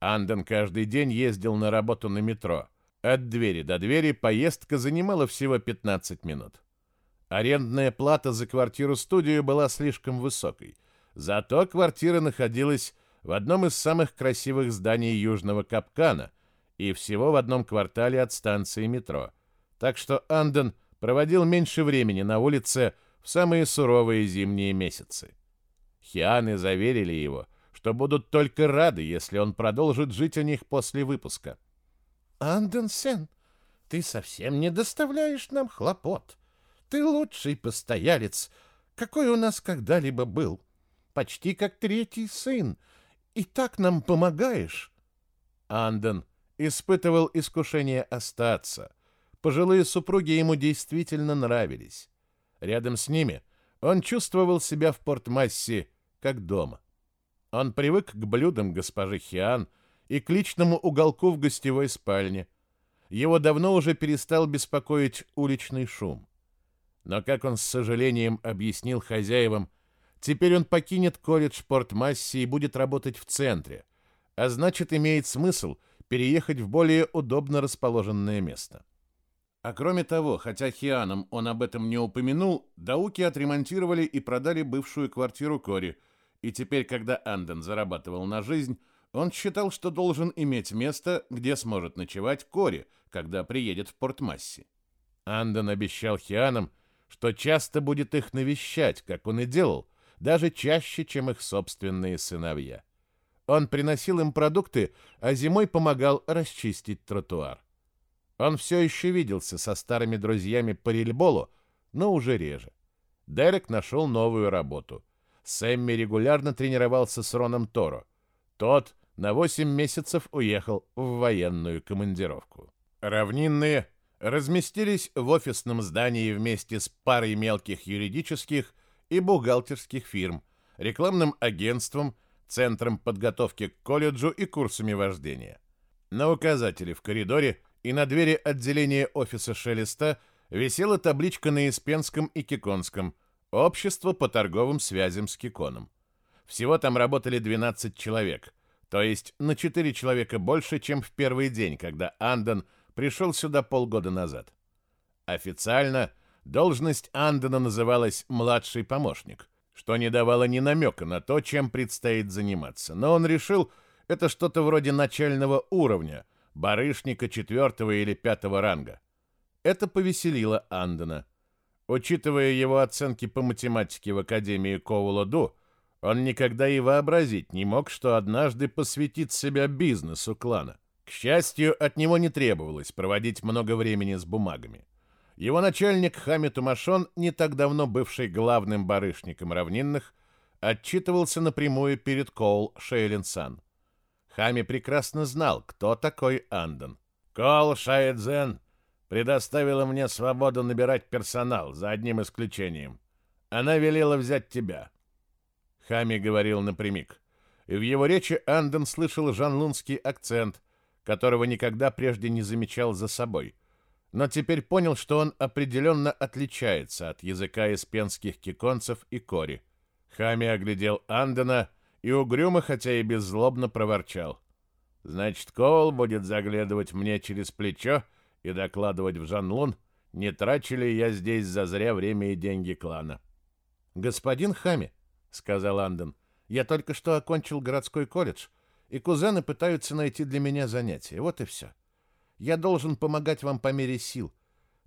Анден каждый день ездил на работу на метро. От двери до двери поездка занимала всего 15 минут. Арендная плата за квартиру-студию была слишком высокой. Зато квартира находилась в одном из самых красивых зданий Южного Капкана и всего в одном квартале от станции метро. Так что Анден проводил меньше времени на улице в самые суровые зимние месяцы. Хианы заверили его, что будут только рады, если он продолжит жить у них после выпуска. «Анденсен, ты совсем не доставляешь нам хлопот. Ты лучший постоялец, какой у нас когда-либо был. Почти как третий сын. И так нам помогаешь». Анден испытывал искушение остаться. Пожилые супруги ему действительно нравились. Рядом с ними он чувствовал себя в Порт-Массе как дома. Он привык к блюдам госпожи Хиан и к личному уголку в гостевой спальне. Его давно уже перестал беспокоить уличный шум. Но, как он с сожалением объяснил хозяевам, теперь он покинет колледж Порт-Масси и будет работать в центре, а значит, имеет смысл переехать в более удобно расположенное место. А кроме того, хотя Хианам он об этом не упомянул, Дауки отремонтировали и продали бывшую квартиру Кори – и теперь, когда Анден зарабатывал на жизнь, он считал, что должен иметь место, где сможет ночевать Кори, когда приедет в Порт-Масси. Анден обещал Хианам, что часто будет их навещать, как он и делал, даже чаще, чем их собственные сыновья. Он приносил им продукты, а зимой помогал расчистить тротуар. Он все еще виделся со старыми друзьями по рельболу, но уже реже. Дерек нашел новую работу — Сэмми регулярно тренировался с Роном Торо. Тот на 8 месяцев уехал в военную командировку. Равнинные разместились в офисном здании вместе с парой мелких юридических и бухгалтерских фирм, рекламным агентством, центром подготовки к колледжу и курсами вождения. На указателе в коридоре и на двери отделения офиса Шелеста висела табличка на Испенском и Киконском – Общество по торговым связям с Киконом. Всего там работали 12 человек, то есть на 4 человека больше, чем в первый день, когда Андон пришел сюда полгода назад. Официально должность Андона называлась «младший помощник», что не давало ни намека на то, чем предстоит заниматься. Но он решил, это что-то вроде начального уровня, барышника четвертого или пятого ранга. Это повеселило Андона – Учитывая его оценки по математике в Академии Коула-Ду, он никогда и вообразить не мог, что однажды посвятит себя бизнесу клана. К счастью, от него не требовалось проводить много времени с бумагами. Его начальник Хами Тумашон, не так давно бывший главным барышником равнинных, отчитывался напрямую перед Коул Шейлинсан. Хами прекрасно знал, кто такой Андон. «Кол Шайдзен предоставила мне свободу набирать персонал, за одним исключением. Она велела взять тебя. Хами говорил напрямик. И в его речи Анден слышал жанлунский акцент, которого никогда прежде не замечал за собой. Но теперь понял, что он определенно отличается от языка испенских киконцев и кори. Хами оглядел Андена и угрюмо, хотя и беззлобно проворчал. «Значит, Коул будет заглядывать мне через плечо и докладывать в Жанлун, не трачу ли я здесь зазря время и деньги клана. «Господин Хами», — сказал Анден, — «я только что окончил городской колледж, и кузены пытаются найти для меня занятия. Вот и все. Я должен помогать вам по мере сил.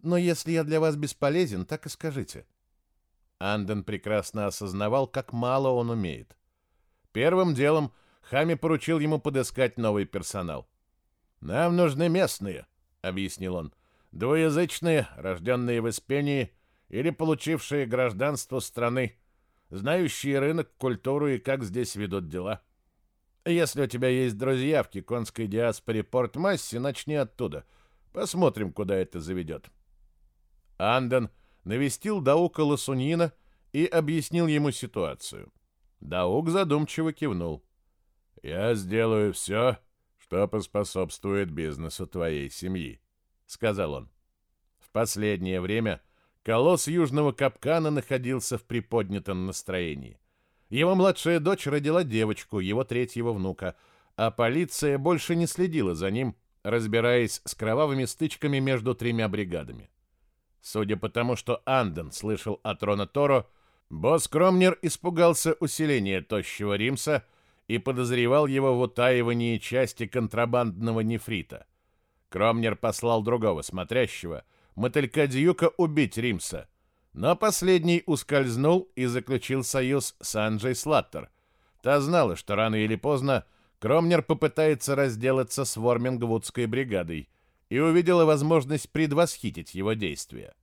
Но если я для вас бесполезен, так и скажите». Анден прекрасно осознавал, как мало он умеет. Первым делом Хами поручил ему подыскать новый персонал. «Нам нужны местные», объяснил он. Двуязычные, рожденные в Испении или получившие гражданство страны, знающие рынок, культуру и как здесь ведут дела. Если у тебя есть друзья в киконской диаспоре Порт-Масси, начни оттуда. Посмотрим, куда это заведет. Анден навестил Даука Ласунина и объяснил ему ситуацию. Даук задумчиво кивнул. «Я сделаю все, что поспособствует бизнесу твоей семьи. — сказал он. В последнее время колосс Южного Капкана находился в приподнятом настроении. Его младшая дочь родила девочку, его третьего внука, а полиция больше не следила за ним, разбираясь с кровавыми стычками между тремя бригадами. Судя по тому, что Анден слышал от Рона Торо, босс Кромнер испугался усиления тощего Римса и подозревал его в утаивании части контрабандного нефрита. Кромнер послал другого смотрящего, мотылька Дьюка, убить Римса, но последний ускользнул и заключил союз с Анджей Слаттер. Та знала, что рано или поздно Кромнер попытается разделаться с Вормингвудской бригадой – и увидела возможность предвосхитить его действия.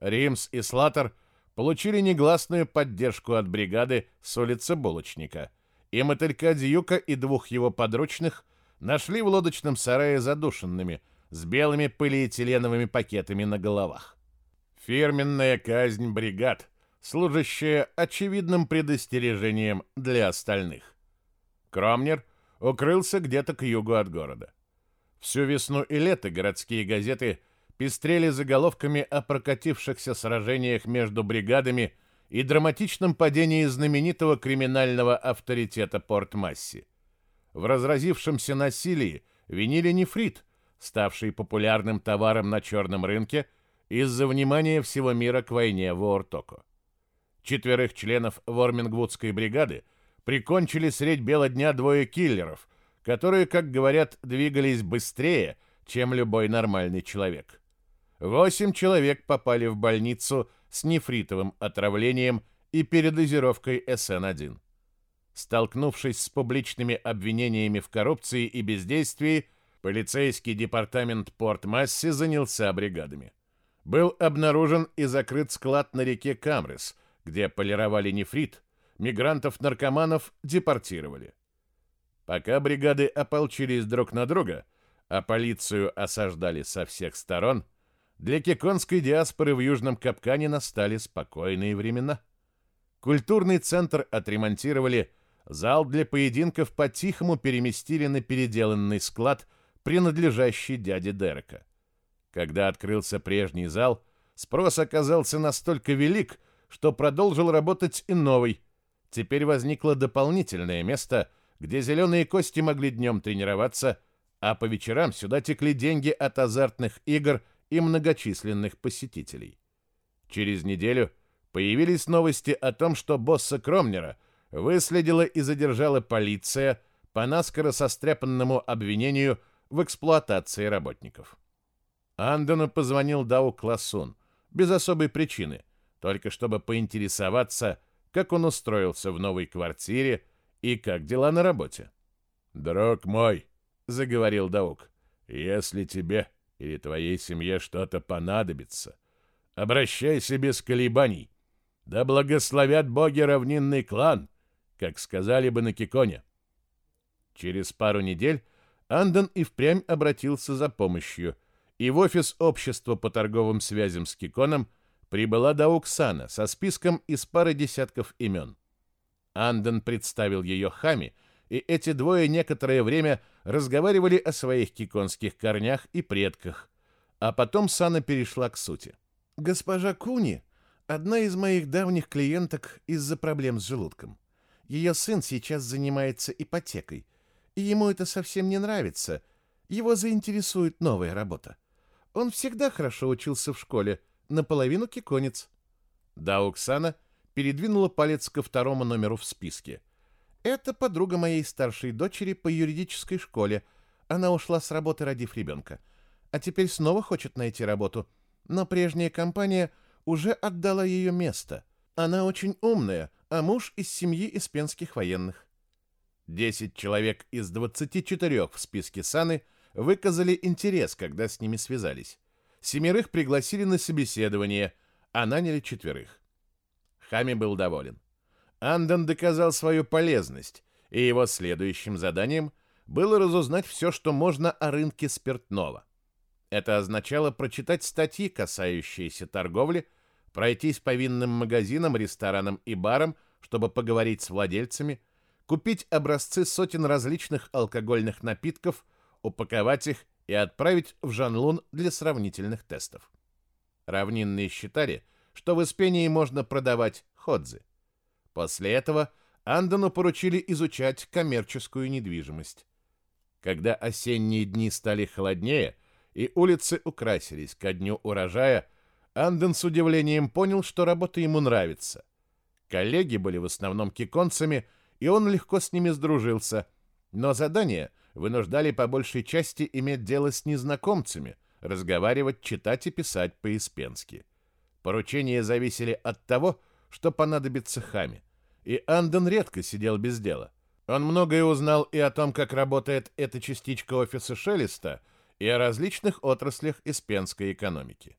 Римс и Слаттер получили негласную поддержку от бригады с улицы Булочника, и мотылька Дьюка и двух его подручных нашли в лодочном сарае задушенными, с белыми полиэтиленовыми пакетами на головах. Фирменная казнь бригад, служащая очевидным предостережением для остальных. Кромнер укрылся где-то к югу от города. Всю весну и лето городские газеты пестрели заголовками о прокатившихся сражениях между бригадами и драматичном падении знаменитого криминального авторитета Порт-Масси. В разразившемся насилии винили нефрит, ставший популярным товаром на черном рынке из-за внимания всего мира к войне в Уортоко. Четверых членов Вормингвудской бригады прикончили средь бела дня двое киллеров, которые, как говорят, двигались быстрее, чем любой нормальный человек. Восемь человек попали в больницу с нефритовым отравлением и передозировкой СН-1. Столкнувшись с публичными обвинениями в коррупции и бездействии, полицейский департамент Порт-Масси занялся бригадами. Был обнаружен и закрыт склад на реке Камрес, где полировали нефрит, мигрантов-наркоманов депортировали. Пока бригады ополчились друг на друга, а полицию осаждали со всех сторон, для кеконской диаспоры в Южном Капкане настали спокойные времена. Культурный центр отремонтировали, зал для поединков по-тихому переместили на переделанный склад, принадлежащий дяде Дерека. Когда открылся прежний зал, спрос оказался настолько велик, что продолжил работать и новый. Теперь возникло дополнительное место – где зеленые кости могли днем тренироваться, а по вечерам сюда текли деньги от азартных игр и многочисленных посетителей. Через неделю появились новости о том, что босса Кромнера выследила и задержала полиция по наскоро состряпанному обвинению в эксплуатации работников. Андону позвонил Дау Классун без особой причины, только чтобы поинтересоваться, как он устроился в новой квартире, и как дела на работе? Друг мой, заговорил Даук, если тебе или твоей семье что-то понадобится, обращайся без колебаний. Да благословят боги равнинный клан, как сказали бы на Киконе. Через пару недель Андон и впрямь обратился за помощью, и в офис общества по торговым связям с Киконом прибыла Дауксана со списком из пары десятков имен. Анден представил ее Хами, и эти двое некоторое время разговаривали о своих киконских корнях и предках, а потом Сана перешла к сути. «Госпожа Куни — одна из моих давних клиенток из-за проблем с желудком. Ее сын сейчас занимается ипотекой, и ему это совсем не нравится. Его заинтересует новая работа. Он всегда хорошо учился в школе, наполовину киконец». Да, Оксана — передвинула палец ко второму номеру в списке. «Это подруга моей старшей дочери по юридической школе. Она ушла с работы, родив ребенка. А теперь снова хочет найти работу. Но прежняя компания уже отдала ее место. Она очень умная, а муж из семьи испенских военных». Десять человек из двадцати четырех в списке Саны выказали интерес, когда с ними связались. Семерых пригласили на собеседование, а наняли четверых. Хами был доволен. Андон доказал свою полезность, и его следующим заданием было разузнать все, что можно о рынке спиртного. Это означало прочитать статьи, касающиеся торговли, пройтись по винным магазинам, ресторанам и барам, чтобы поговорить с владельцами, купить образцы сотен различных алкогольных напитков, упаковать их и отправить в Жанлун для сравнительных тестов. Равнинные считали, что в Испении можно продавать ходзы. После этого Андону поручили изучать коммерческую недвижимость. Когда осенние дни стали холоднее и улицы украсились ко дню урожая, Анден с удивлением понял, что работа ему нравится. Коллеги были в основном киконцами, и он легко с ними сдружился, но задания вынуждали по большей части иметь дело с незнакомцами, разговаривать, читать и писать по-испенски. Поручения зависели от того, что понадобится Хаме, и Анден редко сидел без дела. Он многое узнал и о том, как работает эта частичка офиса Шелеста, и о различных отраслях испенской экономики.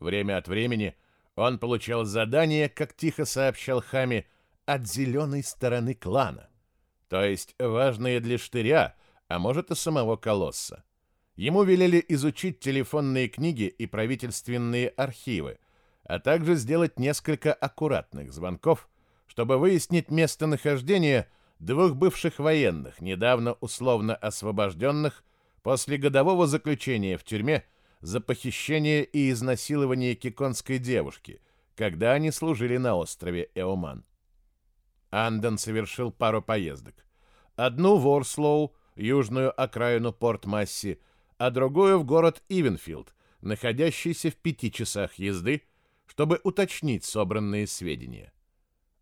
Время от времени он получал задание, как тихо сообщал Хами, от зеленой стороны клана, то есть важные для штыря, а может и самого колосса. Ему велели изучить телефонные книги и правительственные архивы, а также сделать несколько аккуратных звонков, чтобы выяснить местонахождение двух бывших военных, недавно условно освобожденных после годового заключения в тюрьме за похищение и изнасилование киконской девушки, когда они служили на острове Эоман. Анден совершил пару поездок. Одну в Орслоу, южную окраину Порт-Масси, а другую в город Ивенфилд, находящийся в пяти часах езды, чтобы уточнить собранные сведения.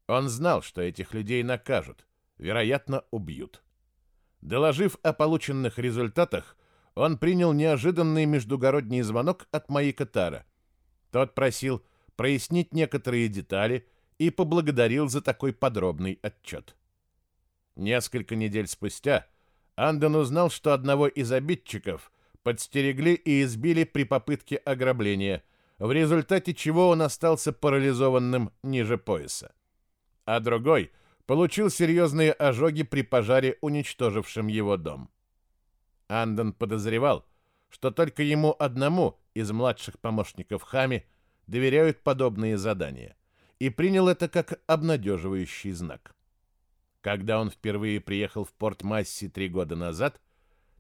Он знал, что этих людей накажут, вероятно, убьют. Доложив о полученных результатах, он принял неожиданный междугородний звонок от Маика Тара. Тот просил прояснить некоторые детали и поблагодарил за такой подробный отчет. Несколько недель спустя Андон узнал, что одного из обидчиков подстерегли и избили при попытке ограбления, в результате чего он остался парализованным ниже пояса. А другой получил серьезные ожоги при пожаре, уничтожившем его дом. Андон подозревал, что только ему одному из младших помощников Хами доверяют подобные задания, и принял это как обнадеживающий знак. Когда он впервые приехал в порт Масси три года назад,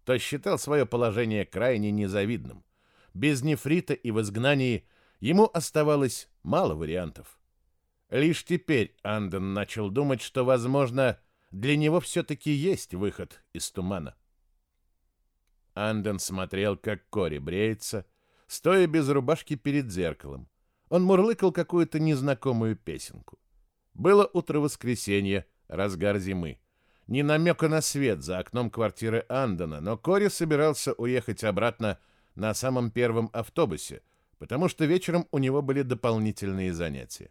то считал свое положение крайне незавидным. Без нефрита и в изгнании ему оставалось мало вариантов. Лишь теперь Андон начал думать, что, возможно, для него все-таки есть выход из тумана. Анден смотрел, как Кори бреется, стоя без рубашки перед зеркалом. Он мурлыкал какую-то незнакомую песенку. Было утро воскресенья, разгар зимы. Ни намека на свет за окном квартиры Андена, но Кори собирался уехать обратно на самом первом автобусе, потому что вечером у него были дополнительные занятия.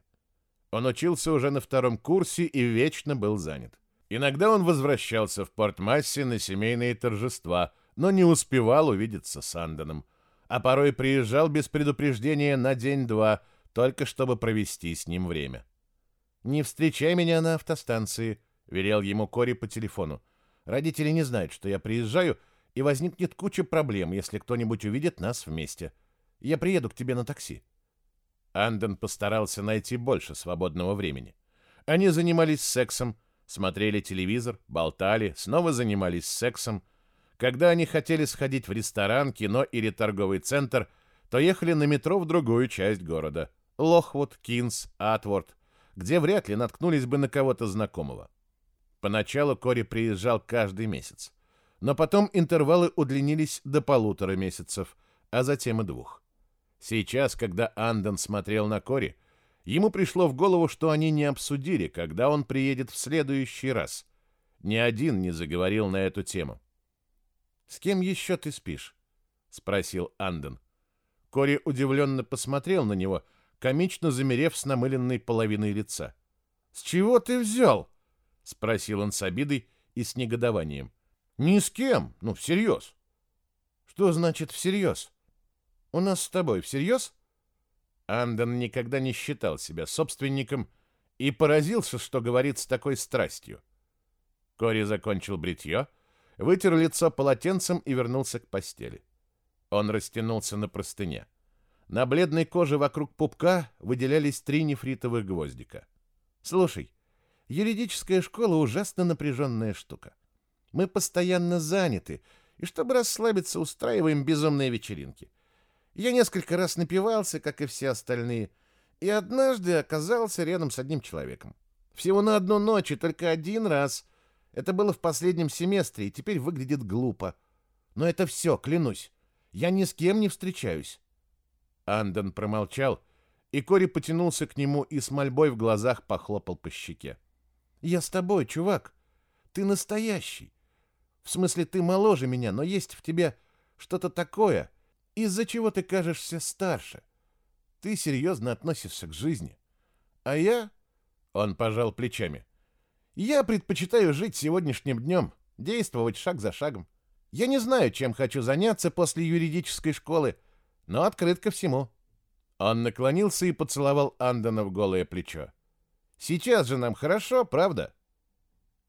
Он учился уже на втором курсе и вечно был занят. Иногда он возвращался в Порт-Массе на семейные торжества, но не успевал увидеться с Андоном, а порой приезжал без предупреждения на день-два, только чтобы провести с ним время. «Не встречай меня на автостанции», — велел ему Кори по телефону. «Родители не знают, что я приезжаю, и возникнет куча проблем, если кто-нибудь увидит нас вместе. Я приеду к тебе на такси». Андон постарался найти больше свободного времени. Они занимались сексом, смотрели телевизор, болтали, снова занимались сексом, когда они хотели сходить в ресторан, кино или торговый центр, то ехали на метро в другую часть города. Лохвуд, Кинс, Атворд, где вряд ли наткнулись бы на кого-то знакомого. Поначалу Кори приезжал каждый месяц. Но потом интервалы удлинились до полутора месяцев, а затем и двух. Сейчас, когда Андон смотрел на Кори, ему пришло в голову, что они не обсудили, когда он приедет в следующий раз. Ни один не заговорил на эту тему. «С кем еще ты спишь?» — спросил Анден. Кори удивленно посмотрел на него, комично замерев с намыленной половиной лица. «С чего ты взял?» — спросил он с обидой и с негодованием. «Ни с кем, ну, всерьез». «Что значит всерьез? У нас с тобой всерьез?» Анден никогда не считал себя собственником и поразился, что говорит с такой страстью. Кори закончил бритье, — вытер лицо полотенцем и вернулся к постели. Он растянулся на простыне. На бледной коже вокруг пупка выделялись три нефритовых гвоздика. «Слушай, юридическая школа ужасно напряженная штука. Мы постоянно заняты, И чтобы расслабиться, устраиваем безумные вечеринки. Я несколько раз напивался, как и все остальные, и однажды оказался рядом с одним человеком. Всего на одну ночь и только один раз. Это было в последнем семестре, и теперь выглядит глупо. Но это все, клянусь. Я ни с кем не встречаюсь. Андон промолчал, и Кори потянулся к нему и с мольбой в глазах похлопал по щеке. «Я с тобой, чувак. Ты настоящий. В смысле, ты моложе меня, но есть в тебе что-то такое, из-за чего ты кажешься старше. Ты серьезно относишься к жизни. А я...» Он пожал плечами. «Я предпочитаю жить сегодняшним днем, действовать шаг за шагом. Я не знаю, чем хочу заняться после юридической школы, но открыт ко всему». Он наклонился и поцеловал Андона в голое плечо. «Сейчас же нам хорошо, правда?»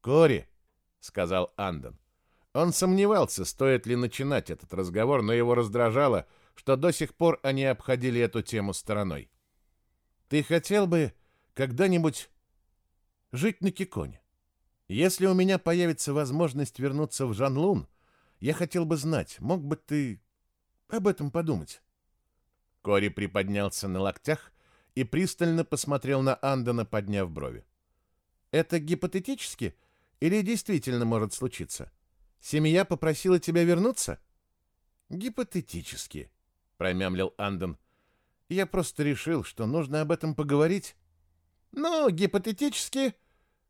«Кори», — сказал Андон. Он сомневался, стоит ли начинать этот разговор, но его раздражало, что до сих пор они обходили эту тему стороной. «Ты хотел бы когда-нибудь жить на Киконе? Если у меня появится возможность вернуться в Жанлун, я хотел бы знать, мог бы ты об этом подумать?» Кори приподнялся на локтях и пристально посмотрел на Андона, подняв брови. «Это гипотетически или действительно может случиться? Семья попросила тебя вернуться?» «Гипотетически», — промямлил Андон. «Я просто решил, что нужно об этом поговорить». «Ну, гипотетически...»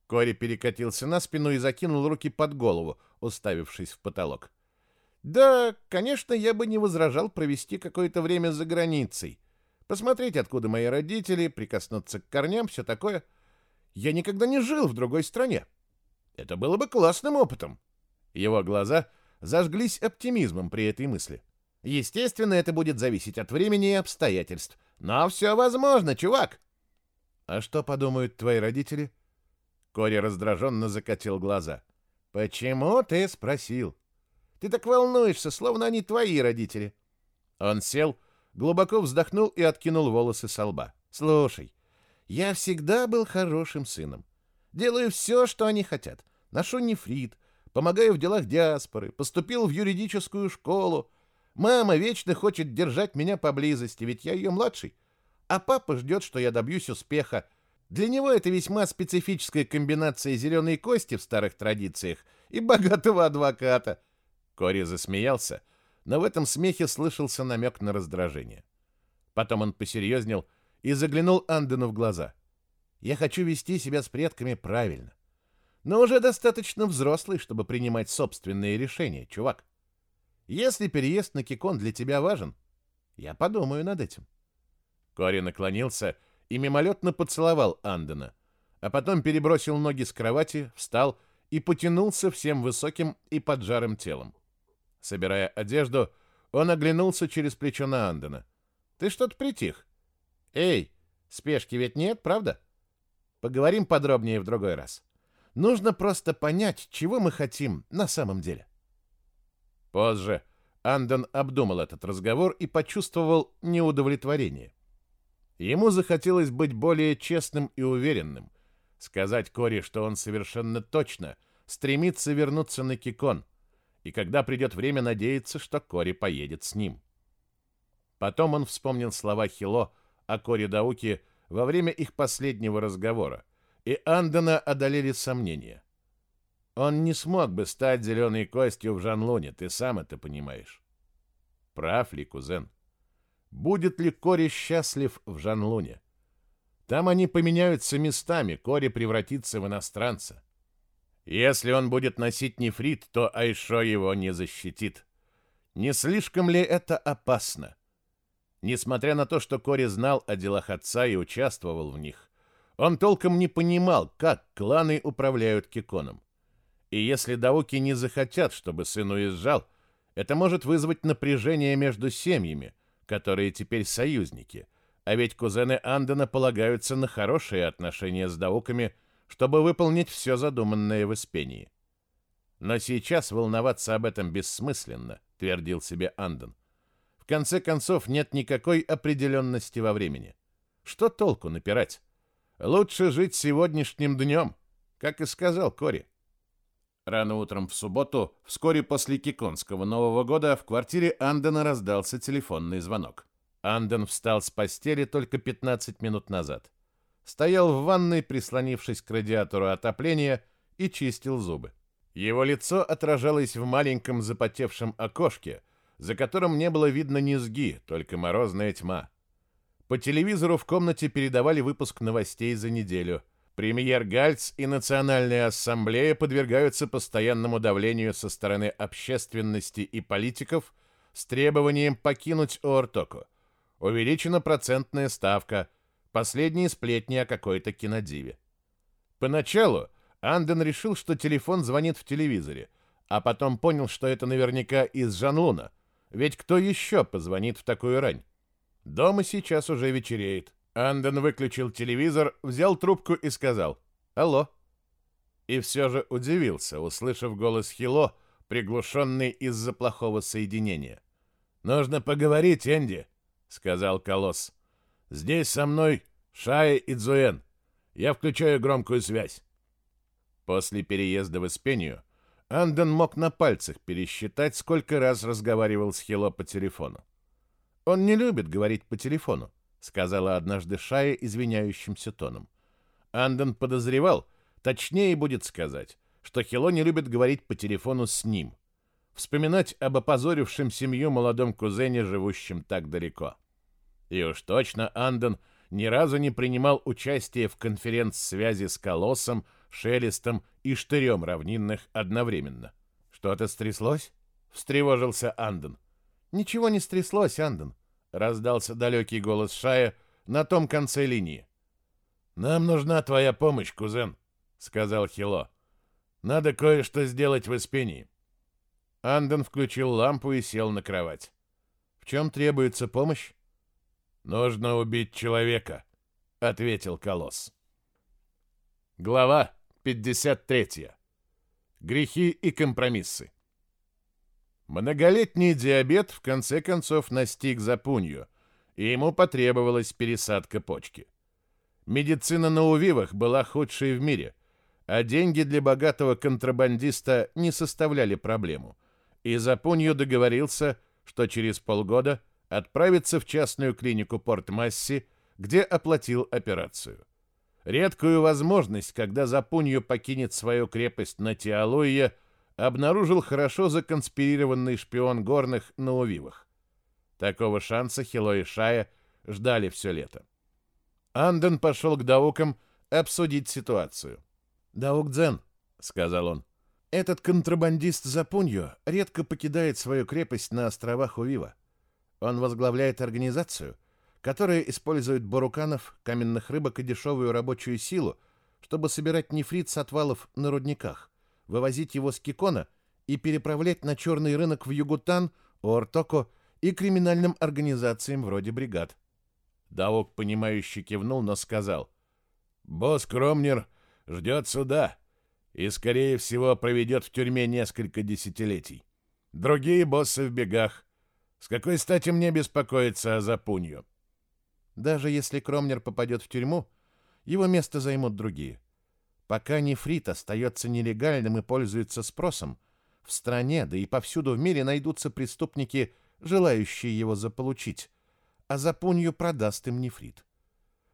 Кори перекатился на спину и закинул руки под голову, уставившись в потолок. Да, конечно, я бы не возражал провести какое-то время за границей. Посмотреть, откуда мои родители, прикоснуться к корням, все такое. Я никогда не жил в другой стране. Это было бы классным опытом. Его глаза зажглись оптимизмом при этой мысли. Естественно, это будет зависеть от времени и обстоятельств. Но все возможно, чувак. А что подумают твои родители? Кори раздраженно закатил глаза. Почему ты спросил? Ты так волнуешься, словно они твои родители. Он сел, глубоко вздохнул и откинул волосы со лба. Слушай, я всегда был хорошим сыном. Делаю все, что они хотят. Ношу нефрит, помогаю в делах диаспоры, поступил в юридическую школу. Мама вечно хочет держать меня поблизости, ведь я ее младший. А папа ждет, что я добьюсь успеха. Для него это весьма специфическая комбинация зеленой кости в старых традициях и богатого адвоката — Кори засмеялся, но в этом смехе слышался намек на раздражение. Потом он посерьезнел и заглянул Андену в глаза. «Я хочу вести себя с предками правильно, но уже достаточно взрослый, чтобы принимать собственные решения, чувак. Если переезд на Кикон для тебя важен, я подумаю над этим». Кори наклонился и мимолетно поцеловал Андена, а потом перебросил ноги с кровати, встал и потянулся всем высоким и поджарым телом. Собирая одежду, он оглянулся через плечо на Андена. «Ты что-то притих. Эй, спешки ведь нет, правда? Поговорим подробнее в другой раз. Нужно просто понять, чего мы хотим на самом деле». Позже Анден обдумал этот разговор и почувствовал неудовлетворение. Ему захотелось быть более честным и уверенным, сказать Кори, что он совершенно точно стремится вернуться на Кикон, и когда придет время надеяться, что Кори поедет с ним. Потом он вспомнил слова Хило о Кори Дауке во время их последнего разговора, и Андена одолели сомнения. Он не смог бы стать зеленой костью в Жанлуне, ты сам это понимаешь. Прав ли, кузен? Будет ли Кори счастлив в Жанлуне? Там они поменяются местами, Кори превратится в иностранца. Если он будет носить нефрит, то Айшо его не защитит. Не слишком ли это опасно? Несмотря на то, что Кори знал о делах отца и участвовал в них, он толком не понимал, как кланы управляют Киконом. И если Дауки не захотят, чтобы сын уезжал, это может вызвать напряжение между семьями, которые теперь союзники. А ведь кузены Андена полагаются на хорошие отношения с Дауками – чтобы выполнить все задуманное в Испении. Но сейчас волноваться об этом бессмысленно, твердил себе Андон. В конце концов, нет никакой определенности во времени. Что толку напирать? Лучше жить сегодняшним днем, как и сказал Кори. Рано утром в субботу, вскоре после Киконского Нового года, в квартире Андена раздался телефонный звонок. Анден встал с постели только 15 минут назад. Стоял в ванной, прислонившись к радиатору отопления, и чистил зубы. Его лицо отражалось в маленьком запотевшем окошке, за которым не было видно низги, только морозная тьма. По телевизору в комнате передавали выпуск новостей за неделю. Премьер Гальц и Национальная ассамблея подвергаются постоянному давлению со стороны общественности и политиков с требованием покинуть Ортоку. Увеличена процентная ставка. Последние сплетни о какой-то кинодиве. Поначалу Анден решил, что телефон звонит в телевизоре, а потом понял, что это наверняка из Жанлуна, ведь кто еще позвонит в такую рань? Дома сейчас уже вечереет. Анден выключил телевизор, взял трубку и сказал «Алло». И все же удивился, услышав голос Хило, приглушенный из-за плохого соединения. «Нужно поговорить, Энди», — сказал Колосс. «Здесь со мной Шая и Дзуэн. Я включаю громкую связь». После переезда в Испению Анден мог на пальцах пересчитать, сколько раз разговаривал с Хило по телефону. «Он не любит говорить по телефону», — сказала однажды Шая извиняющимся тоном. Анден подозревал, точнее будет сказать, что Хило не любит говорить по телефону с ним, вспоминать об опозорившем семью молодом кузене, живущем так далеко. И уж точно Анден ни разу не принимал участие в конференц-связи с Колоссом, Шелестом и Штырем равнинных одновременно. «Что-то стряслось?» — встревожился Анден. «Ничего не стряслось, Анден», — раздался далекий голос Шая на том конце линии. «Нам нужна твоя помощь, кузен», — сказал Хило. «Надо кое-что сделать в Испении». Анден включил лампу и сел на кровать. «В чем требуется помощь?» «Нужно убить человека», — ответил Колосс. Глава 53. Грехи и компромиссы. Многолетний диабет в конце концов настиг Запунью, и ему потребовалась пересадка почки. Медицина на увивах была худшей в мире, а деньги для богатого контрабандиста не составляли проблему, и Запунью договорился, что через полгода отправится в частную клинику Порт-Масси, где оплатил операцию. Редкую возможность, когда Запунью покинет свою крепость на Тиалуе, обнаружил хорошо законспирированный шпион горных на Увивах. Такого шанса Хило и Шая ждали все лето. Анден пошел к Даукам обсудить ситуацию. «Даук Дзен», — сказал он, — «этот контрабандист Запунью редко покидает свою крепость на островах Увива. Он возглавляет организацию, которая использует баруканов, каменных рыбок и дешевую рабочую силу, чтобы собирать нефрит с отвалов на рудниках, вывозить его с Кикона и переправлять на черный рынок в Югутан, Ортоко и криминальным организациям вроде бригад. Даок, понимающе кивнул, но сказал, «Босс Кромнер ждет суда и, скорее всего, проведет в тюрьме несколько десятилетий. Другие боссы в бегах. С какой стати мне беспокоиться о Запунью?» Даже если Кромнер попадет в тюрьму, его место займут другие. Пока нефрит остается нелегальным и пользуется спросом, в стране, да и повсюду в мире найдутся преступники, желающие его заполучить, а Запунью продаст им нефрит.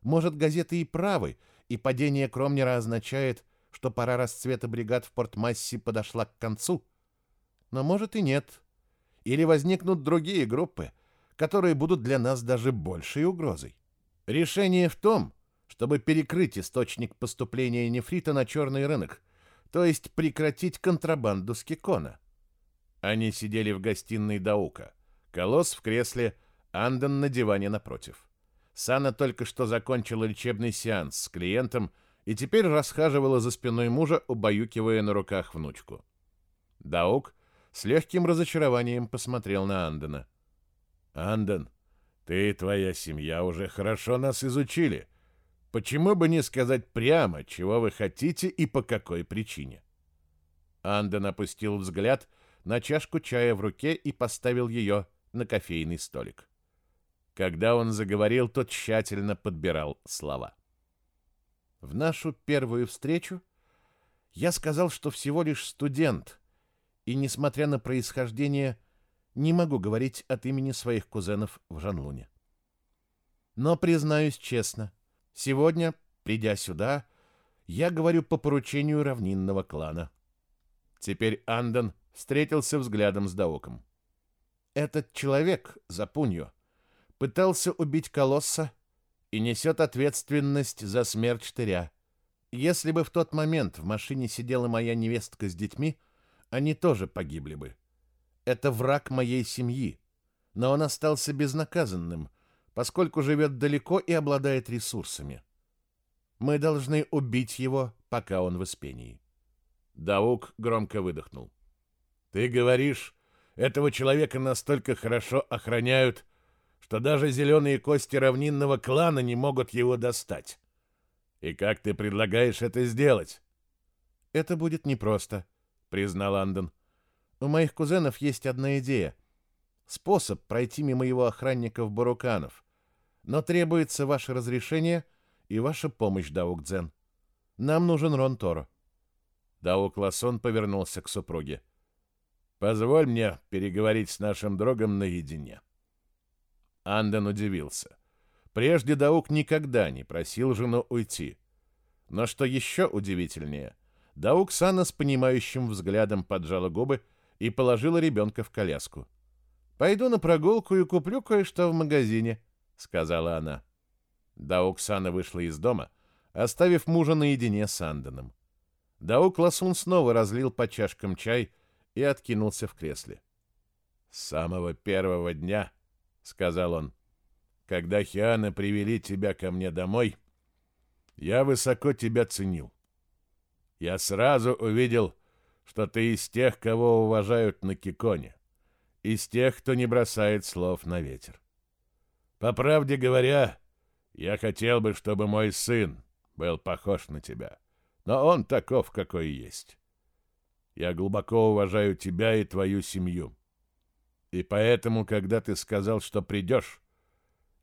Может, газеты и правы, и падение Кромнера означает, что пора расцвета бригад в Портмассе подошла к концу. Но может и нет. Или возникнут другие группы, которые будут для нас даже большей угрозой. Решение в том, чтобы перекрыть источник поступления нефрита на черный рынок, то есть прекратить контрабанду с Кикона. Они сидели в гостиной Даука. Колосс в кресле, Анден на диване напротив. Сана только что закончила лечебный сеанс с клиентом и теперь расхаживала за спиной мужа, убаюкивая на руках внучку. Даук с легким разочарованием посмотрел на Андена. Анден, ты и твоя семья уже хорошо нас изучили. Почему бы не сказать прямо, чего вы хотите и по какой причине? Анден опустил взгляд на чашку чая в руке и поставил ее на кофейный столик. Когда он заговорил, тот тщательно подбирал слова. В нашу первую встречу Я сказал, что всего лишь студент, и, несмотря на происхождение, не могу говорить от имени своих кузенов в Жанлуне. Но, признаюсь честно, сегодня, придя сюда, я говорю по поручению равнинного клана. Теперь Андон встретился взглядом с Даоком. Этот человек, Запуньо, пытался убить Колосса и несет ответственность за смерть Штыря. Если бы в тот момент в машине сидела моя невестка с детьми, они тоже погибли бы. Это враг моей семьи, но он остался безнаказанным, поскольку живет далеко и обладает ресурсами. Мы должны убить его, пока он в Испении. Даук громко выдохнул. Ты говоришь, этого человека настолько хорошо охраняют, что даже зеленые кости равнинного клана не могут его достать. И как ты предлагаешь это сделать? Это будет непросто, признал Андон. У моих кузенов есть одна идея. Способ пройти мимо его охранников Баруканов. Но требуется ваше разрешение и ваша помощь, Даук-дзен. Нам нужен Рон Торо. Даук Ласон повернулся к супруге. Позволь мне переговорить с нашим другом наедине. Анден удивился. Прежде Даук никогда не просил жену уйти. Но что еще удивительнее, Даук Сана с понимающим взглядом поджала губы и положила ребенка в коляску. «Пойду на прогулку и куплю кое-что в магазине», — сказала она. Даук Сана вышла из дома, оставив мужа наедине с Анденом. Даук Ласун снова разлил по чашкам чай и откинулся в кресле. «С самого первого дня», — сказал он, — «когда Хиана привели тебя ко мне домой, я высоко тебя ценил. Я сразу увидел, что ты из тех, кого уважают на Киконе, из тех, кто не бросает слов на ветер. По правде говоря, я хотел бы, чтобы мой сын был похож на тебя, но он таков, какой есть. Я глубоко уважаю тебя и твою семью. И поэтому, когда ты сказал, что придешь,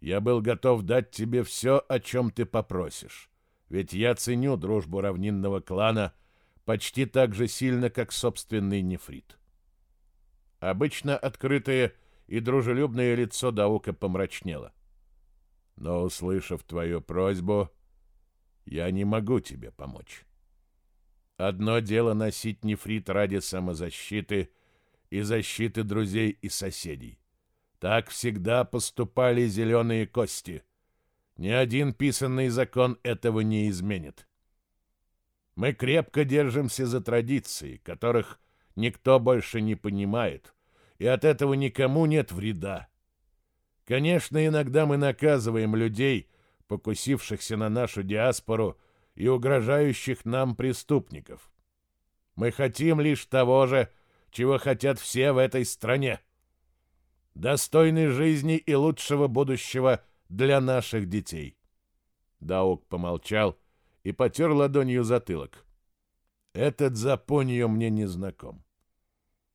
я был готов дать тебе все, о чем ты попросишь. Ведь я ценю дружбу равнинного клана почти так же сильно, как собственный нефрит. Обычно открытое и дружелюбное лицо Даука помрачнело. Но, услышав твою просьбу, я не могу тебе помочь. Одно дело носить нефрит ради самозащиты и защиты друзей и соседей. Так всегда поступали зеленые кости. Ни один писанный закон этого не изменит. Мы крепко держимся за традиции, которых никто больше не понимает, и от этого никому нет вреда. Конечно, иногда мы наказываем людей, покусившихся на нашу диаспору, и угрожающих нам преступников. Мы хотим лишь того же, чего хотят все в этой стране. Достойной жизни и лучшего будущего для наших детей. Даук помолчал и потер ладонью затылок. Этот Запоньо мне не знаком.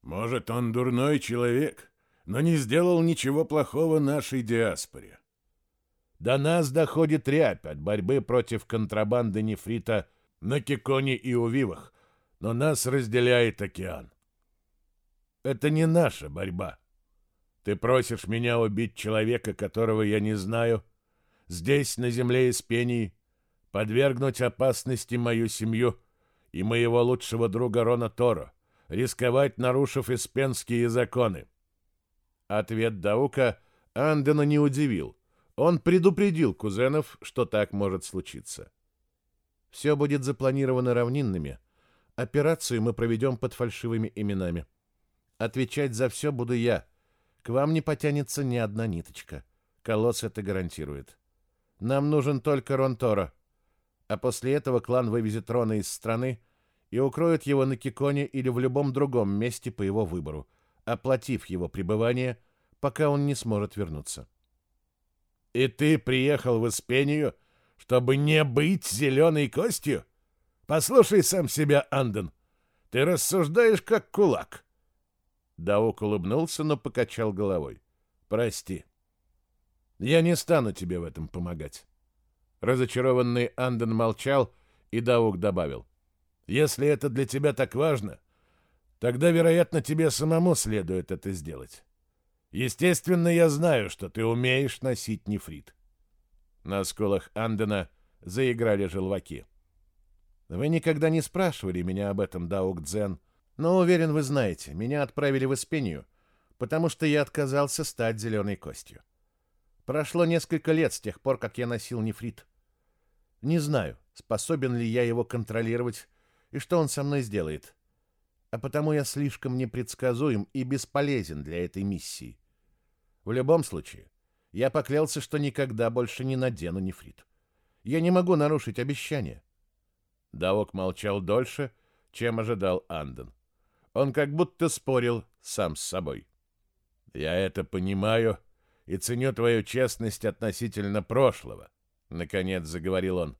Может, он дурной человек, но не сделал ничего плохого нашей диаспоре. До нас доходит рябь от борьбы против контрабанды нефрита на Киконе и Увивах, но нас разделяет океан. Это не наша борьба. Ты просишь меня убить человека, которого я не знаю, здесь, на земле Испении, подвергнуть опасности мою семью и моего лучшего друга Рона Торо, рисковать, нарушив испенские законы. Ответ Даука Андена не удивил. Он предупредил кузенов, что так может случиться. Все будет запланировано равнинными. Операцию мы проведем под фальшивыми именами. Отвечать за все буду я. К вам не потянется ни одна ниточка. Колосс это гарантирует. Нам нужен только Рон Торо. А после этого клан вывезет Рона из страны и укроет его на Киконе или в любом другом месте по его выбору, оплатив его пребывание, пока он не сможет вернуться. И ты приехал в Испению, чтобы не быть зеленой костью? Послушай сам себя, Анден. Ты рассуждаешь как кулак. Даук улыбнулся, но покачал головой. Прости. Я не стану тебе в этом помогать. Разочарованный Анден молчал, и Даук добавил. Если это для тебя так важно, тогда, вероятно, тебе самому следует это сделать. Естественно, я знаю, что ты умеешь носить нефрит. На скулах Андена заиграли желваки. Вы никогда не спрашивали меня об этом, Даук Дзен, но уверен, вы знаете, меня отправили в Испению, потому что я отказался стать зеленой костью. Прошло несколько лет с тех пор, как я носил нефрит. Не знаю, способен ли я его контролировать и что он со мной сделает. А потому я слишком непредсказуем и бесполезен для этой миссии. В любом случае, я поклялся, что никогда больше не надену нефрит. Я не могу нарушить обещание. Даок молчал дольше, чем ожидал Анден. Он как будто спорил сам с собой. «Я это понимаю и ценю твою честность относительно прошлого», — наконец заговорил он.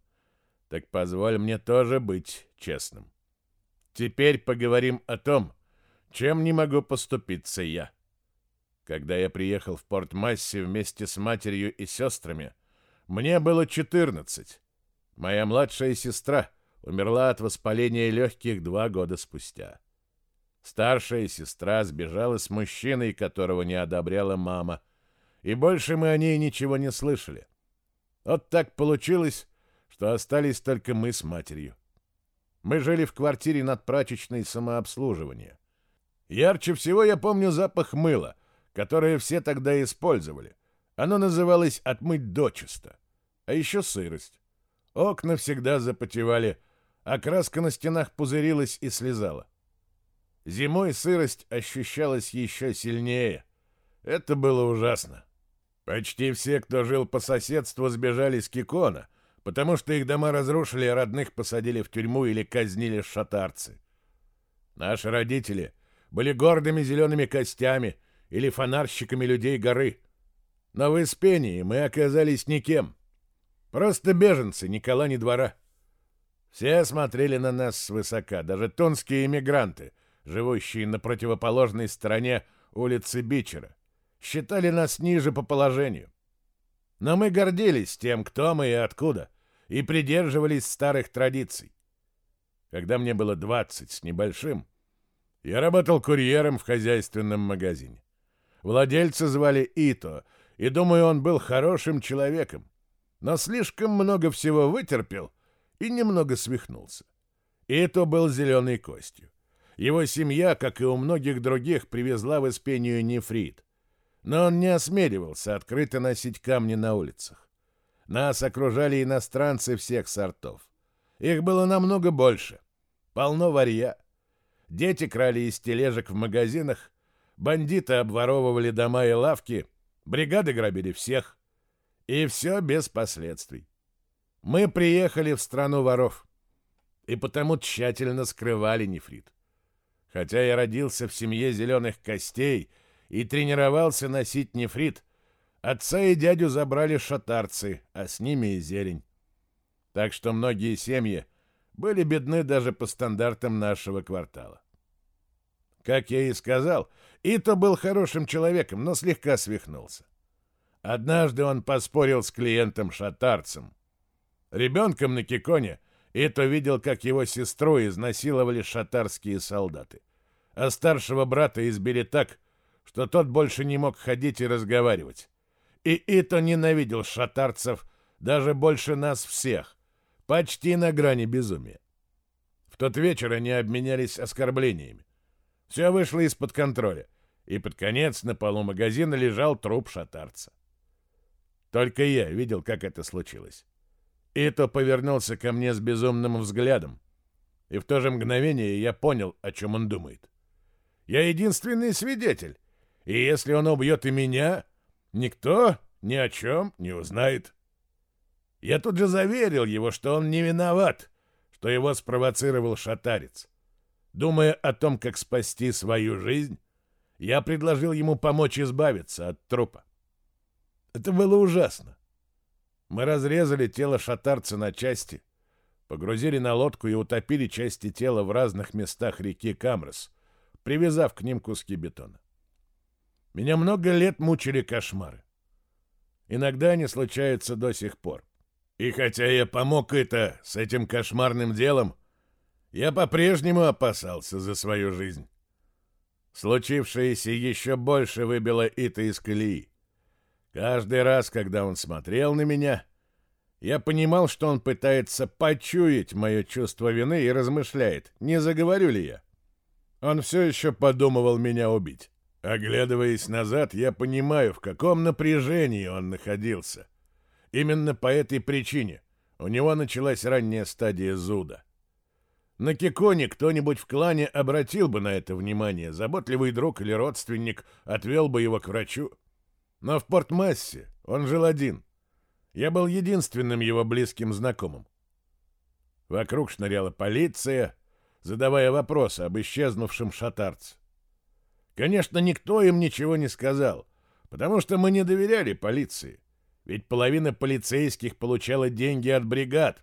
«Так позволь мне тоже быть честным. Теперь поговорим о том, чем не могу поступиться я. Когда я приехал в Порт-Массе вместе с матерью и сестрами, мне было 14. Моя младшая сестра — умерла от воспаления легких два года спустя. Старшая сестра сбежала с мужчиной, которого не одобряла мама, и больше мы о ней ничего не слышали. Вот так получилось, что остались только мы с матерью. Мы жили в квартире над прачечной самообслуживания. Ярче всего я помню запах мыла, которое все тогда использовали. Оно называлось «отмыть дочисто». А еще сырость. Окна всегда запотевали а краска на стенах пузырилась и слезала. Зимой сырость ощущалась еще сильнее. Это было ужасно. Почти все, кто жил по соседству, сбежали с Кикона, потому что их дома разрушили, а родных посадили в тюрьму или казнили шатарцы. Наши родители были гордыми зелеными костями или фонарщиками людей горы. Но в Испении мы оказались никем. Просто беженцы, ни кола, ни двора. Все смотрели на нас свысока, даже тонские эмигранты, живущие на противоположной стороне улицы Бичера, считали нас ниже по положению. Но мы гордились тем, кто мы и откуда, и придерживались старых традиций. Когда мне было 20 с небольшим, я работал курьером в хозяйственном магазине. Владельца звали Ито, и, думаю, он был хорошим человеком, но слишком много всего вытерпел — и немного свихнулся. И это был зеленой костью. Его семья, как и у многих других, привезла в Испению нефрит. Но он не осмеливался открыто носить камни на улицах. Нас окружали иностранцы всех сортов. Их было намного больше. Полно варья. Дети крали из тележек в магазинах, бандиты обворовывали дома и лавки, бригады грабили всех. И все без последствий. Мы приехали в страну воров и потому тщательно скрывали нефрит. Хотя я родился в семье зеленых костей и тренировался носить нефрит, отца и дядю забрали шатарцы, а с ними и зелень. Так что многие семьи были бедны даже по стандартам нашего квартала. Как я и сказал, Ито был хорошим человеком, но слегка свихнулся. Однажды он поспорил с клиентом-шатарцем, Ребенком на Киконе Ито видел, как его сестру изнасиловали шатарские солдаты. А старшего брата избили так, что тот больше не мог ходить и разговаривать. И Ито ненавидел шатарцев даже больше нас всех, почти на грани безумия. В тот вечер они обменялись оскорблениями. Все вышло из-под контроля, и под конец на полу магазина лежал труп шатарца. Только я видел, как это случилось. Ито повернулся ко мне с безумным взглядом. И в то же мгновение я понял, о чем он думает. Я единственный свидетель. И если он убьет и меня, никто ни о чем не узнает. Я тут же заверил его, что он не виноват, что его спровоцировал шатарец. Думая о том, как спасти свою жизнь, я предложил ему помочь избавиться от трупа. Это было ужасно. Мы разрезали тело шатарца на части, погрузили на лодку и утопили части тела в разных местах реки Камрос, привязав к ним куски бетона. Меня много лет мучили кошмары. Иногда они случаются до сих пор. И хотя я помог это с этим кошмарным делом, я по-прежнему опасался за свою жизнь. Случившееся еще больше выбило Ита из колеи. Каждый раз, когда он смотрел на меня, я понимал, что он пытается почуять мое чувство вины и размышляет, не заговорю ли я. Он все еще подумывал меня убить. Оглядываясь назад, я понимаю, в каком напряжении он находился. Именно по этой причине у него началась ранняя стадия зуда. На Киконе кто-нибудь в клане обратил бы на это внимание, заботливый друг или родственник отвел бы его к врачу. Но в Портмассе он жил один. Я был единственным его близким знакомым. Вокруг шныряла полиция, задавая вопросы об исчезнувшем шатарце. Конечно, никто им ничего не сказал, потому что мы не доверяли полиции, ведь половина полицейских получала деньги от бригад.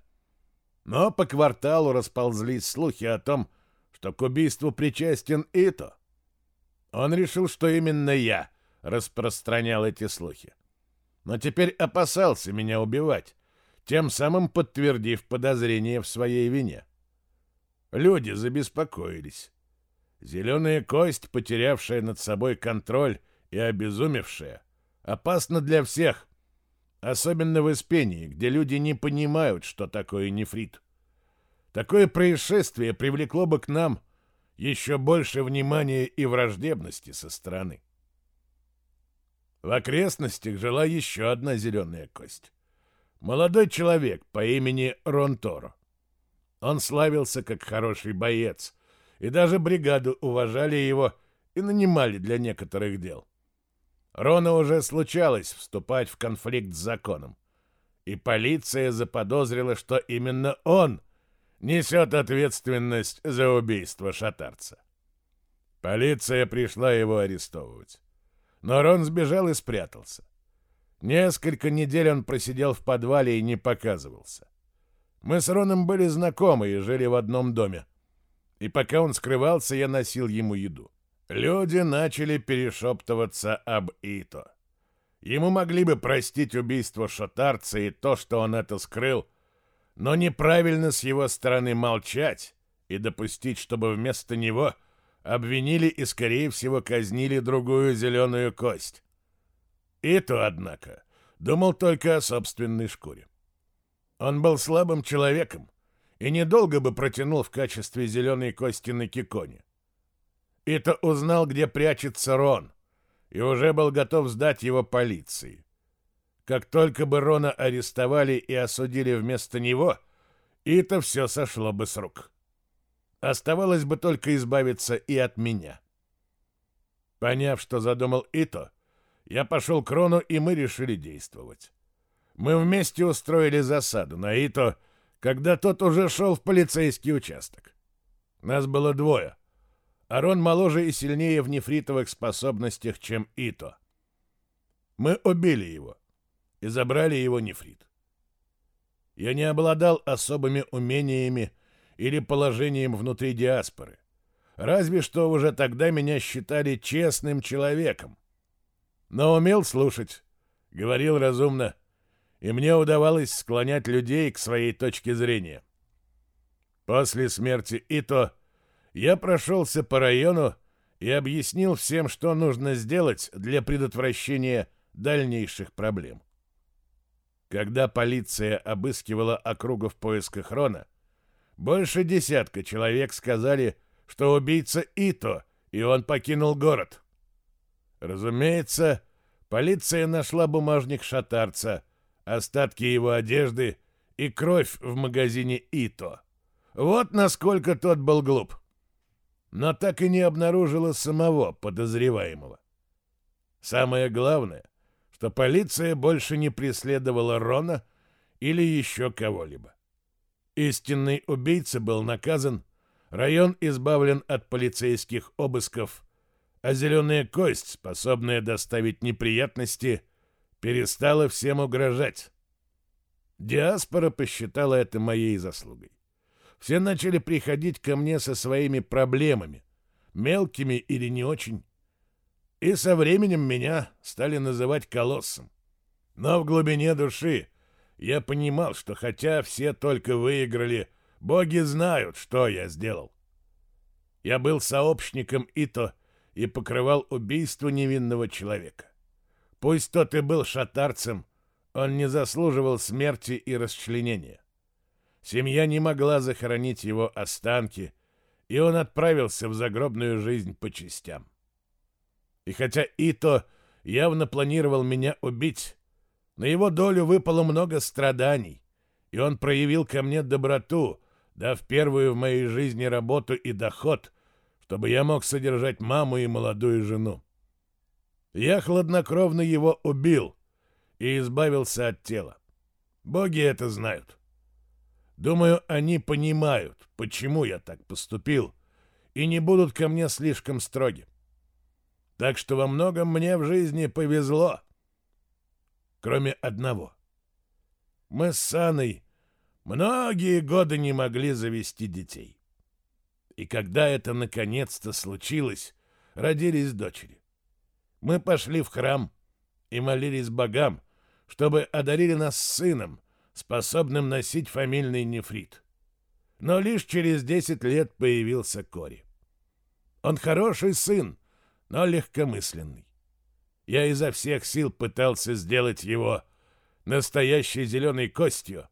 Но по кварталу расползлись слухи о том, что к убийству причастен Ито. Он решил, что именно я распространял эти слухи. Но теперь опасался меня убивать, тем самым подтвердив подозрение в своей вине. Люди забеспокоились. Зеленая кость, потерявшая над собой контроль и обезумевшая, опасна для всех, особенно в Испении, где люди не понимают, что такое нефрит. Такое происшествие привлекло бы к нам еще больше внимания и враждебности со стороны. В окрестностях жила еще одна зеленая кость. Молодой человек по имени Ронторо. Он славился как хороший боец, и даже бригаду уважали его и нанимали для некоторых дел. Рона уже случалось вступать в конфликт с законом, и полиция заподозрила, что именно он несет ответственность за убийство шатарца. Полиция пришла его арестовывать. Но Рон сбежал и спрятался. Несколько недель он просидел в подвале и не показывался. Мы с Роном были знакомы и жили в одном доме. И пока он скрывался, я носил ему еду. Люди начали перешептываться об Ито. Ему могли бы простить убийство шатарца и то, что он это скрыл, но неправильно с его стороны молчать и допустить, чтобы вместо него обвинили и, скорее всего, казнили другую зеленую кость. Ито, однако, думал только о собственной шкуре. Он был слабым человеком и недолго бы протянул в качестве зеленой кости на Киконе. И-то узнал, где прячется Рон, и уже был готов сдать его полиции. Как только бы Рона арестовали и осудили вместо него, и-то все сошло бы с рук. Оставалось бы только избавиться и от меня. Поняв, что задумал Ито, я пошел к Рону, и мы решили действовать. Мы вместе устроили засаду на Ито, когда тот уже шел в полицейский участок. Нас было двое. Арон моложе и сильнее в нефритовых способностях, чем Ито. Мы убили его и забрали его нефрит. Я не обладал особыми умениями или положением внутри диаспоры. Разве что уже тогда меня считали честным человеком. Но умел слушать, говорил разумно, и мне удавалось склонять людей к своей точке зрения. После смерти Ито я прошелся по району и объяснил всем, что нужно сделать для предотвращения дальнейших проблем. Когда полиция обыскивала округу в поисках Рона, больше десятка человек сказали, что убийца Ито, и он покинул город. Разумеется, полиция нашла бумажник шатарца — остатки его одежды и кровь в магазине Ито. Вот насколько тот был глуп. Но так и не обнаружила самого подозреваемого. Самое главное, что полиция больше не преследовала Рона или еще кого-либо. Истинный убийца был наказан, район избавлен от полицейских обысков, а зеленая кость, способная доставить неприятности – перестала всем угрожать. Диаспора посчитала это моей заслугой. Все начали приходить ко мне со своими проблемами, мелкими или не очень. И со временем меня стали называть колоссом. Но в глубине души я понимал, что хотя все только выиграли Боги знают, что я сделал. Я был сообщником Ито и покрывал убийство невинного человека. Пусть тот и был шатарцем, он не заслуживал смерти и расчленения. Семья не могла захоронить его останки, и он отправился в загробную жизнь по частям. И хотя Ито явно планировал меня убить, на его долю выпало много страданий, и он проявил ко мне доброту, дав первую в моей жизни работу и доход, чтобы я мог содержать маму и молодую жену. Я хладнокровно его убил и избавился от тела. Боги это знают. Думаю, они понимают, почему я так поступил, и не будут ко мне слишком строги. Так что во многом мне в жизни повезло. Кроме одного. Мы с Саной многие годы не могли завести детей. И когда это наконец-то случилось, родились дочери. Мы пошли в храм и молились богам, чтобы одарили нас сыном, способным носить фамильный нефрит. Но лишь через 10 лет появился Кори. Он хороший сын, но легкомысленный. Я изо всех сил пытался сделать его настоящей зеленой костью,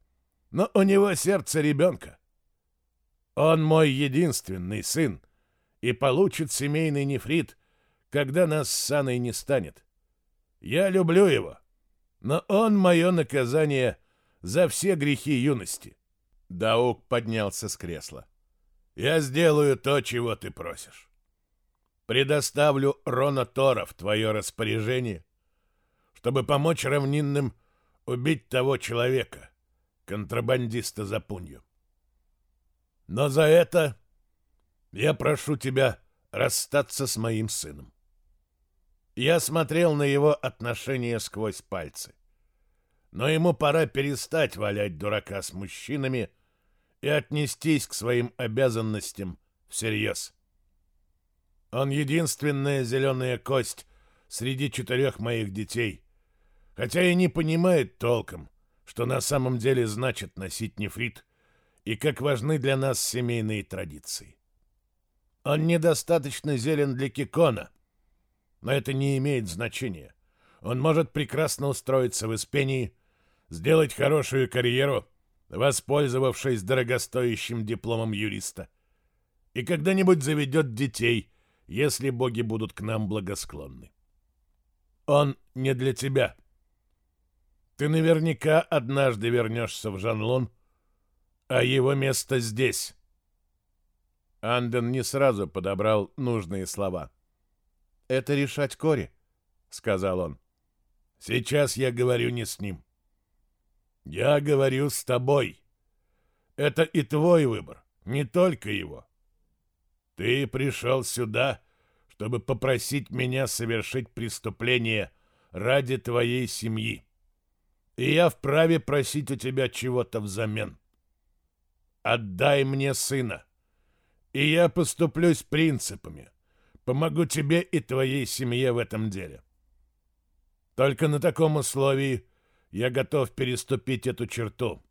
но у него сердце ребенка. Он мой единственный сын и получит семейный нефрит, когда нас с Саной не станет. Я люблю его, но он мое наказание за все грехи юности. Даук поднялся с кресла. Я сделаю то, чего ты просишь. Предоставлю Рона Тора в твое распоряжение, чтобы помочь равнинным убить того человека, контрабандиста за пунью. Но за это я прошу тебя расстаться с моим сыном. Я смотрел на его отношения сквозь пальцы. Но ему пора перестать валять дурака с мужчинами и отнестись к своим обязанностям всерьез. Он единственная зеленая кость среди четырех моих детей, хотя и не понимает толком, что на самом деле значит носить нефрит и как важны для нас семейные традиции. Он недостаточно зелен для Кикона, но это не имеет значения. Он может прекрасно устроиться в Испении, сделать хорошую карьеру, воспользовавшись дорогостоящим дипломом юриста, и когда-нибудь заведет детей – если боги будут к нам благосклонны. Он не для тебя. Ты наверняка однажды вернешься в Жанлон, а его место здесь. Анден не сразу подобрал нужные слова. «Это решать Кори», — сказал он. «Сейчас я говорю не с ним. Я говорю с тобой. Это и твой выбор, не только его. Ты пришел сюда, чтобы попросить меня совершить преступление ради твоей семьи. И я вправе просить у тебя чего-то взамен. Отдай мне сына, и я поступлюсь принципами. Помогу тебе и твоей семье в этом деле. Только на таком условии я готов переступить эту черту.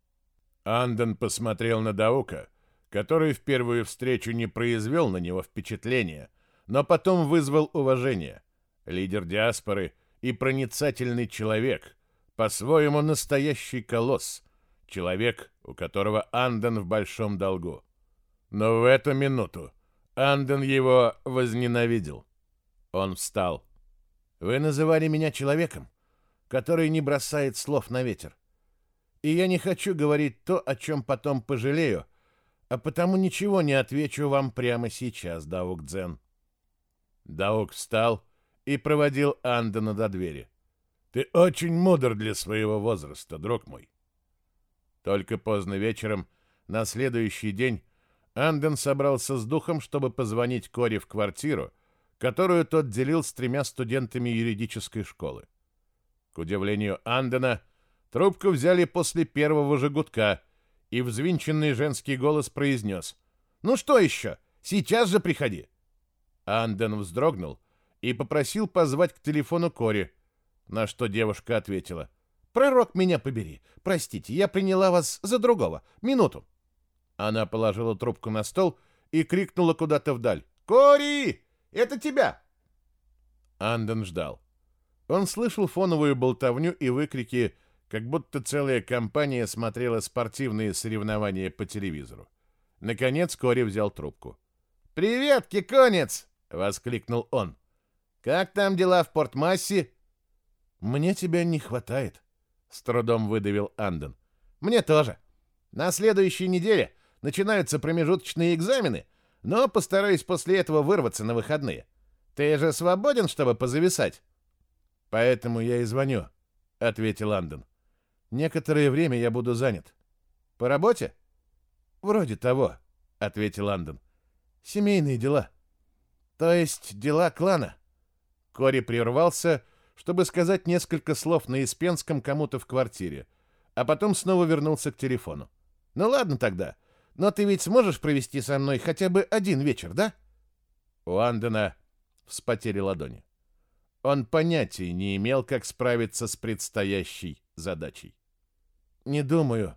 Анден посмотрел на Даука, который в первую встречу не произвел на него впечатления, но потом вызвал уважение. Лидер диаспоры и проницательный человек, по-своему настоящий колосс, человек, у которого Анден в большом долгу. Но в эту минуту Анден его возненавидел. Он встал. «Вы называли меня человеком, который не бросает слов на ветер. И я не хочу говорить то, о чем потом пожалею, а потому ничего не отвечу вам прямо сейчас, Даук Дзен. Даук встал и проводил Андена до двери. Ты очень мудр для своего возраста, друг мой. Только поздно вечером, на следующий день, Анден собрался с духом, чтобы позвонить Кори в квартиру, которую тот делил с тремя студентами юридической школы. К удивлению Андена, трубку взяли после первого же гудка — и взвинченный женский голос произнес «Ну что еще? Сейчас же приходи!» Анден вздрогнул и попросил позвать к телефону Кори, на что девушка ответила «Пророк, меня побери! Простите, я приняла вас за другого. Минуту!» Она положила трубку на стол и крикнула куда-то вдаль. «Кори! Это тебя!» Анден ждал. Он слышал фоновую болтовню и выкрики, как будто целая компания смотрела спортивные соревнования по телевизору. Наконец Кори взял трубку. «Привет, киконец!» — воскликнул он. «Как там дела в Портмассе?» «Мне тебя не хватает», — с трудом выдавил Анден. «Мне тоже. На следующей неделе начинаются промежуточные экзамены, но постараюсь после этого вырваться на выходные. Ты же свободен, чтобы позависать?» «Поэтому я и звоню», — ответил Анден. «Некоторое время я буду занят». «По работе?» «Вроде того», — ответил Анден. «Семейные дела». «То есть дела клана?» Кори прервался, чтобы сказать несколько слов на испенском кому-то в квартире, а потом снова вернулся к телефону. «Ну ладно тогда, но ты ведь сможешь провести со мной хотя бы один вечер, да?» У Андена вспотели ладони. Он понятия не имел, как справиться с предстоящей задачей. «Не думаю,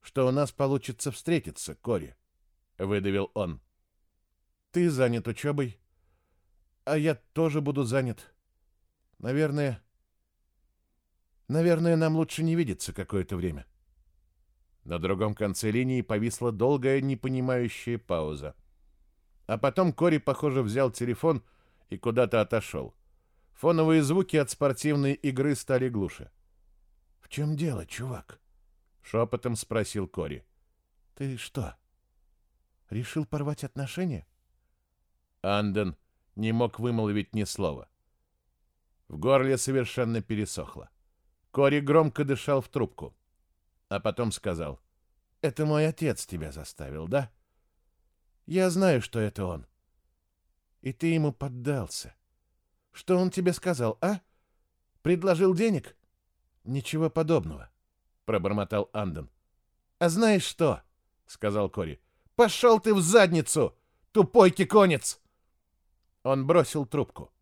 что у нас получится встретиться, Кори», — выдавил он. «Ты занят учебой, а я тоже буду занят. Наверное, наверное, нам лучше не видеться какое-то время». На другом конце линии повисла долгая, непонимающая пауза. А потом Кори, похоже, взял телефон и куда-то отошел. Фоновые звуки от спортивной игры стали глуше. «В чем дело, чувак?» — шепотом спросил Кори. «Ты что, решил порвать отношения?» Анден не мог вымолвить ни слова. В горле совершенно пересохло. Кори громко дышал в трубку, а потом сказал, «Это мой отец тебя заставил, да? Я знаю, что это он. И ты ему поддался. Что он тебе сказал, а? Предложил денег? Ничего подобного, пробормотал Анден. А знаешь что? сказал Кори. Пошел ты в задницу, тупой киконец! Он бросил трубку.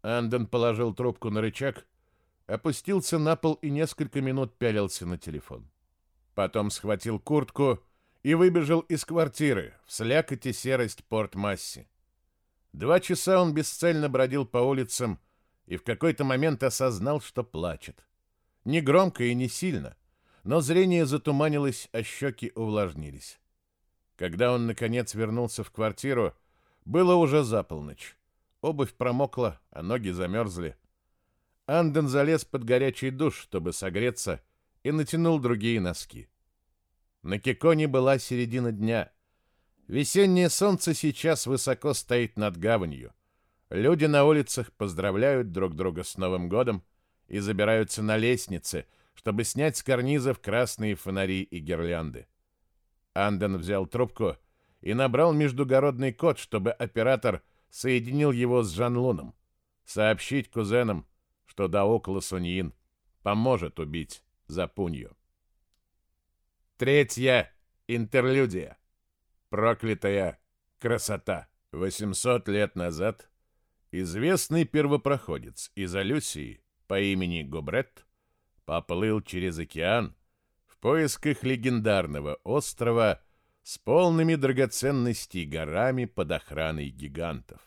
Анден положил трубку на рычаг, опустился на пол и несколько минут пялился на телефон. Потом схватил куртку и выбежал из квартиры в слякоть и серость Порт-Масси. Два часа он бесцельно бродил по улицам и в какой-то момент осознал, что плачет. Не громко и не сильно, но зрение затуманилось, а щеки увлажнились. Когда он, наконец, вернулся в квартиру, было уже за полночь. Обувь промокла, а ноги замерзли. Анден залез под горячий душ, чтобы согреться, и натянул другие носки. На Киконе была середина дня — Весеннее солнце сейчас высоко стоит над гаванью. Люди на улицах поздравляют друг друга с Новым годом и забираются на лестницы, чтобы снять с карнизов красные фонари и гирлянды. Анден взял трубку и набрал междугородный код, чтобы оператор соединил его с Жан-Луном. Сообщить кузенам, что Даокла Суньин поможет убить Запунью. Третья интерлюдия. Проклятая красота. 800 лет назад известный первопроходец из Алюсии по имени Гобрет поплыл через океан в поисках легендарного острова с полными драгоценностей горами под охраной гигантов.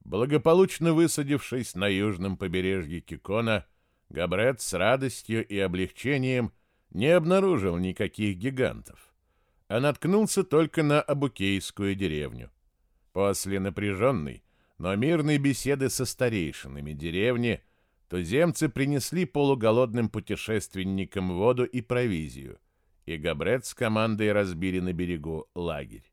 Благополучно высадившись на южном побережье Кикона, Габрет с радостью и облегчением не обнаружил никаких гигантов а наткнулся только на Абукейскую деревню. После напряженной, но мирной беседы со старейшинами деревни туземцы принесли полуголодным путешественникам воду и провизию, и Габрет с командой разбили на берегу лагерь.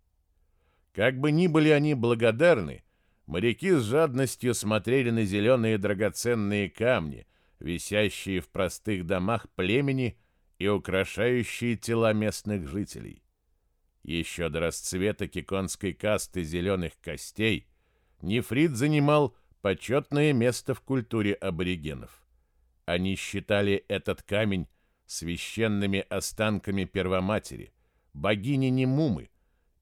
Как бы ни были они благодарны, моряки с жадностью смотрели на зеленые драгоценные камни, висящие в простых домах племени и украшающие тела местных жителей. Еще до расцвета киконской касты зеленых костей нефрит занимал почетное место в культуре аборигенов. Они считали этот камень священными останками Первоматери, богини Немумы,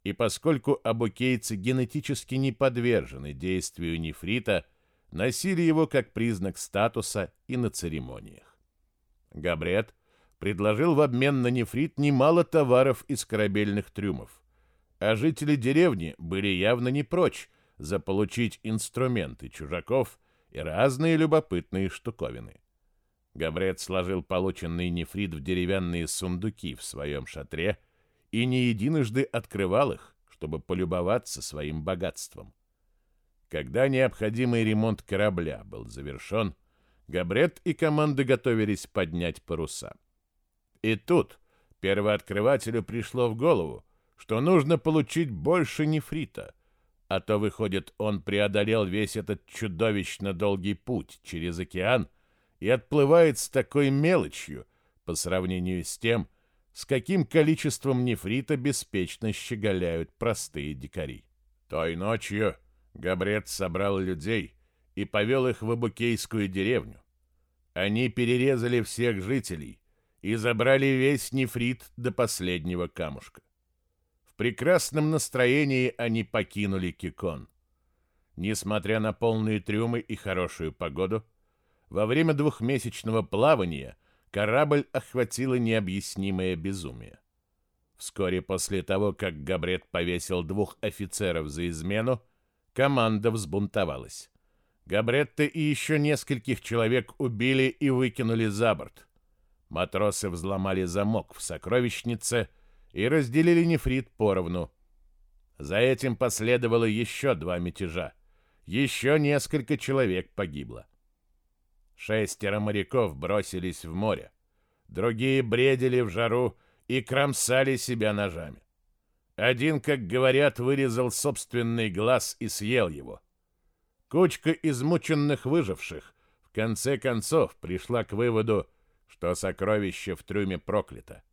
и поскольку абукейцы генетически не подвержены действию нефрита, носили его как признак статуса и на церемониях. Габрет предложил в обмен на нефрит немало товаров из корабельных трюмов. А жители деревни были явно не прочь заполучить инструменты чужаков и разные любопытные штуковины. Габрет сложил полученный нефрит в деревянные сундуки в своем шатре и не единожды открывал их, чтобы полюбоваться своим богатством. Когда необходимый ремонт корабля был завершен, Габрет и команда готовились поднять паруса. И тут первооткрывателю пришло в голову, что нужно получить больше нефрита, а то, выходит, он преодолел весь этот чудовищно долгий путь через океан и отплывает с такой мелочью по сравнению с тем, с каким количеством нефрита беспечно щеголяют простые дикари. Той ночью Габрет собрал людей и повел их в Абукейскую деревню. Они перерезали всех жителей и забрали весь нефрит до последнего камушка. Прекрасном настроении они покинули Кикон. Несмотря на полные трюмы и хорошую погоду, во время двухмесячного плавания корабль охватило необъяснимое безумие. Вскоре после того, как Габрет повесил двух офицеров за измену, Команда взбунтовалась. Габретта и еще нескольких человек убили и выкинули за борт. Матросы взломали замок в сокровищнице и разделили нефрит поровну. За этим последовало еще два мятежа. Еще несколько человек погибло. Шестеро моряков бросились в море. Другие бредили в жару и кромсали себя ножами. Один, как говорят, вырезал собственный глаз и съел его. Кучка измученных выживших в конце концов пришла к выводу, что сокровище в трюме проклято.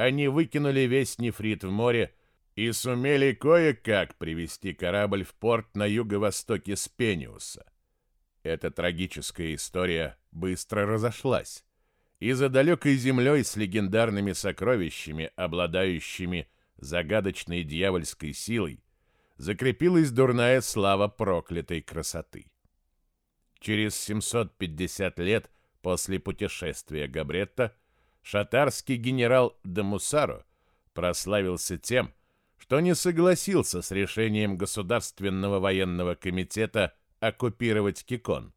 Они выкинули весь нефрит в море и сумели кое-как привести корабль в порт на юго-востоке Спениуса. Эта трагическая история быстро разошлась, и за далекой землей с легендарными сокровищами, обладающими загадочной дьявольской силой, закрепилась дурная слава проклятой красоты. Через 750 лет после путешествия Габретта шатарский генерал Дамусаро прославился тем, что не согласился с решением Государственного военного комитета оккупировать Кикон,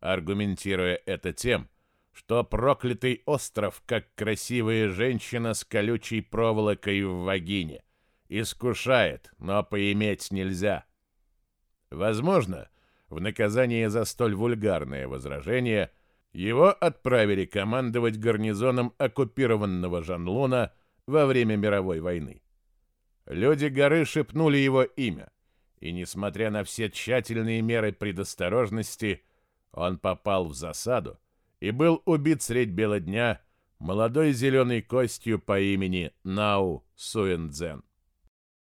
аргументируя это тем, что проклятый остров, как красивая женщина с колючей проволокой в вагине, искушает, но поиметь нельзя. Возможно, в наказание за столь вульгарное возражение его отправили командовать гарнизоном оккупированного Жанлуна во время мировой войны. Люди горы шепнули его имя, и, несмотря на все тщательные меры предосторожности, он попал в засаду, и был убит средь бела дня молодой зеленой костью по имени Нау Суэндзен.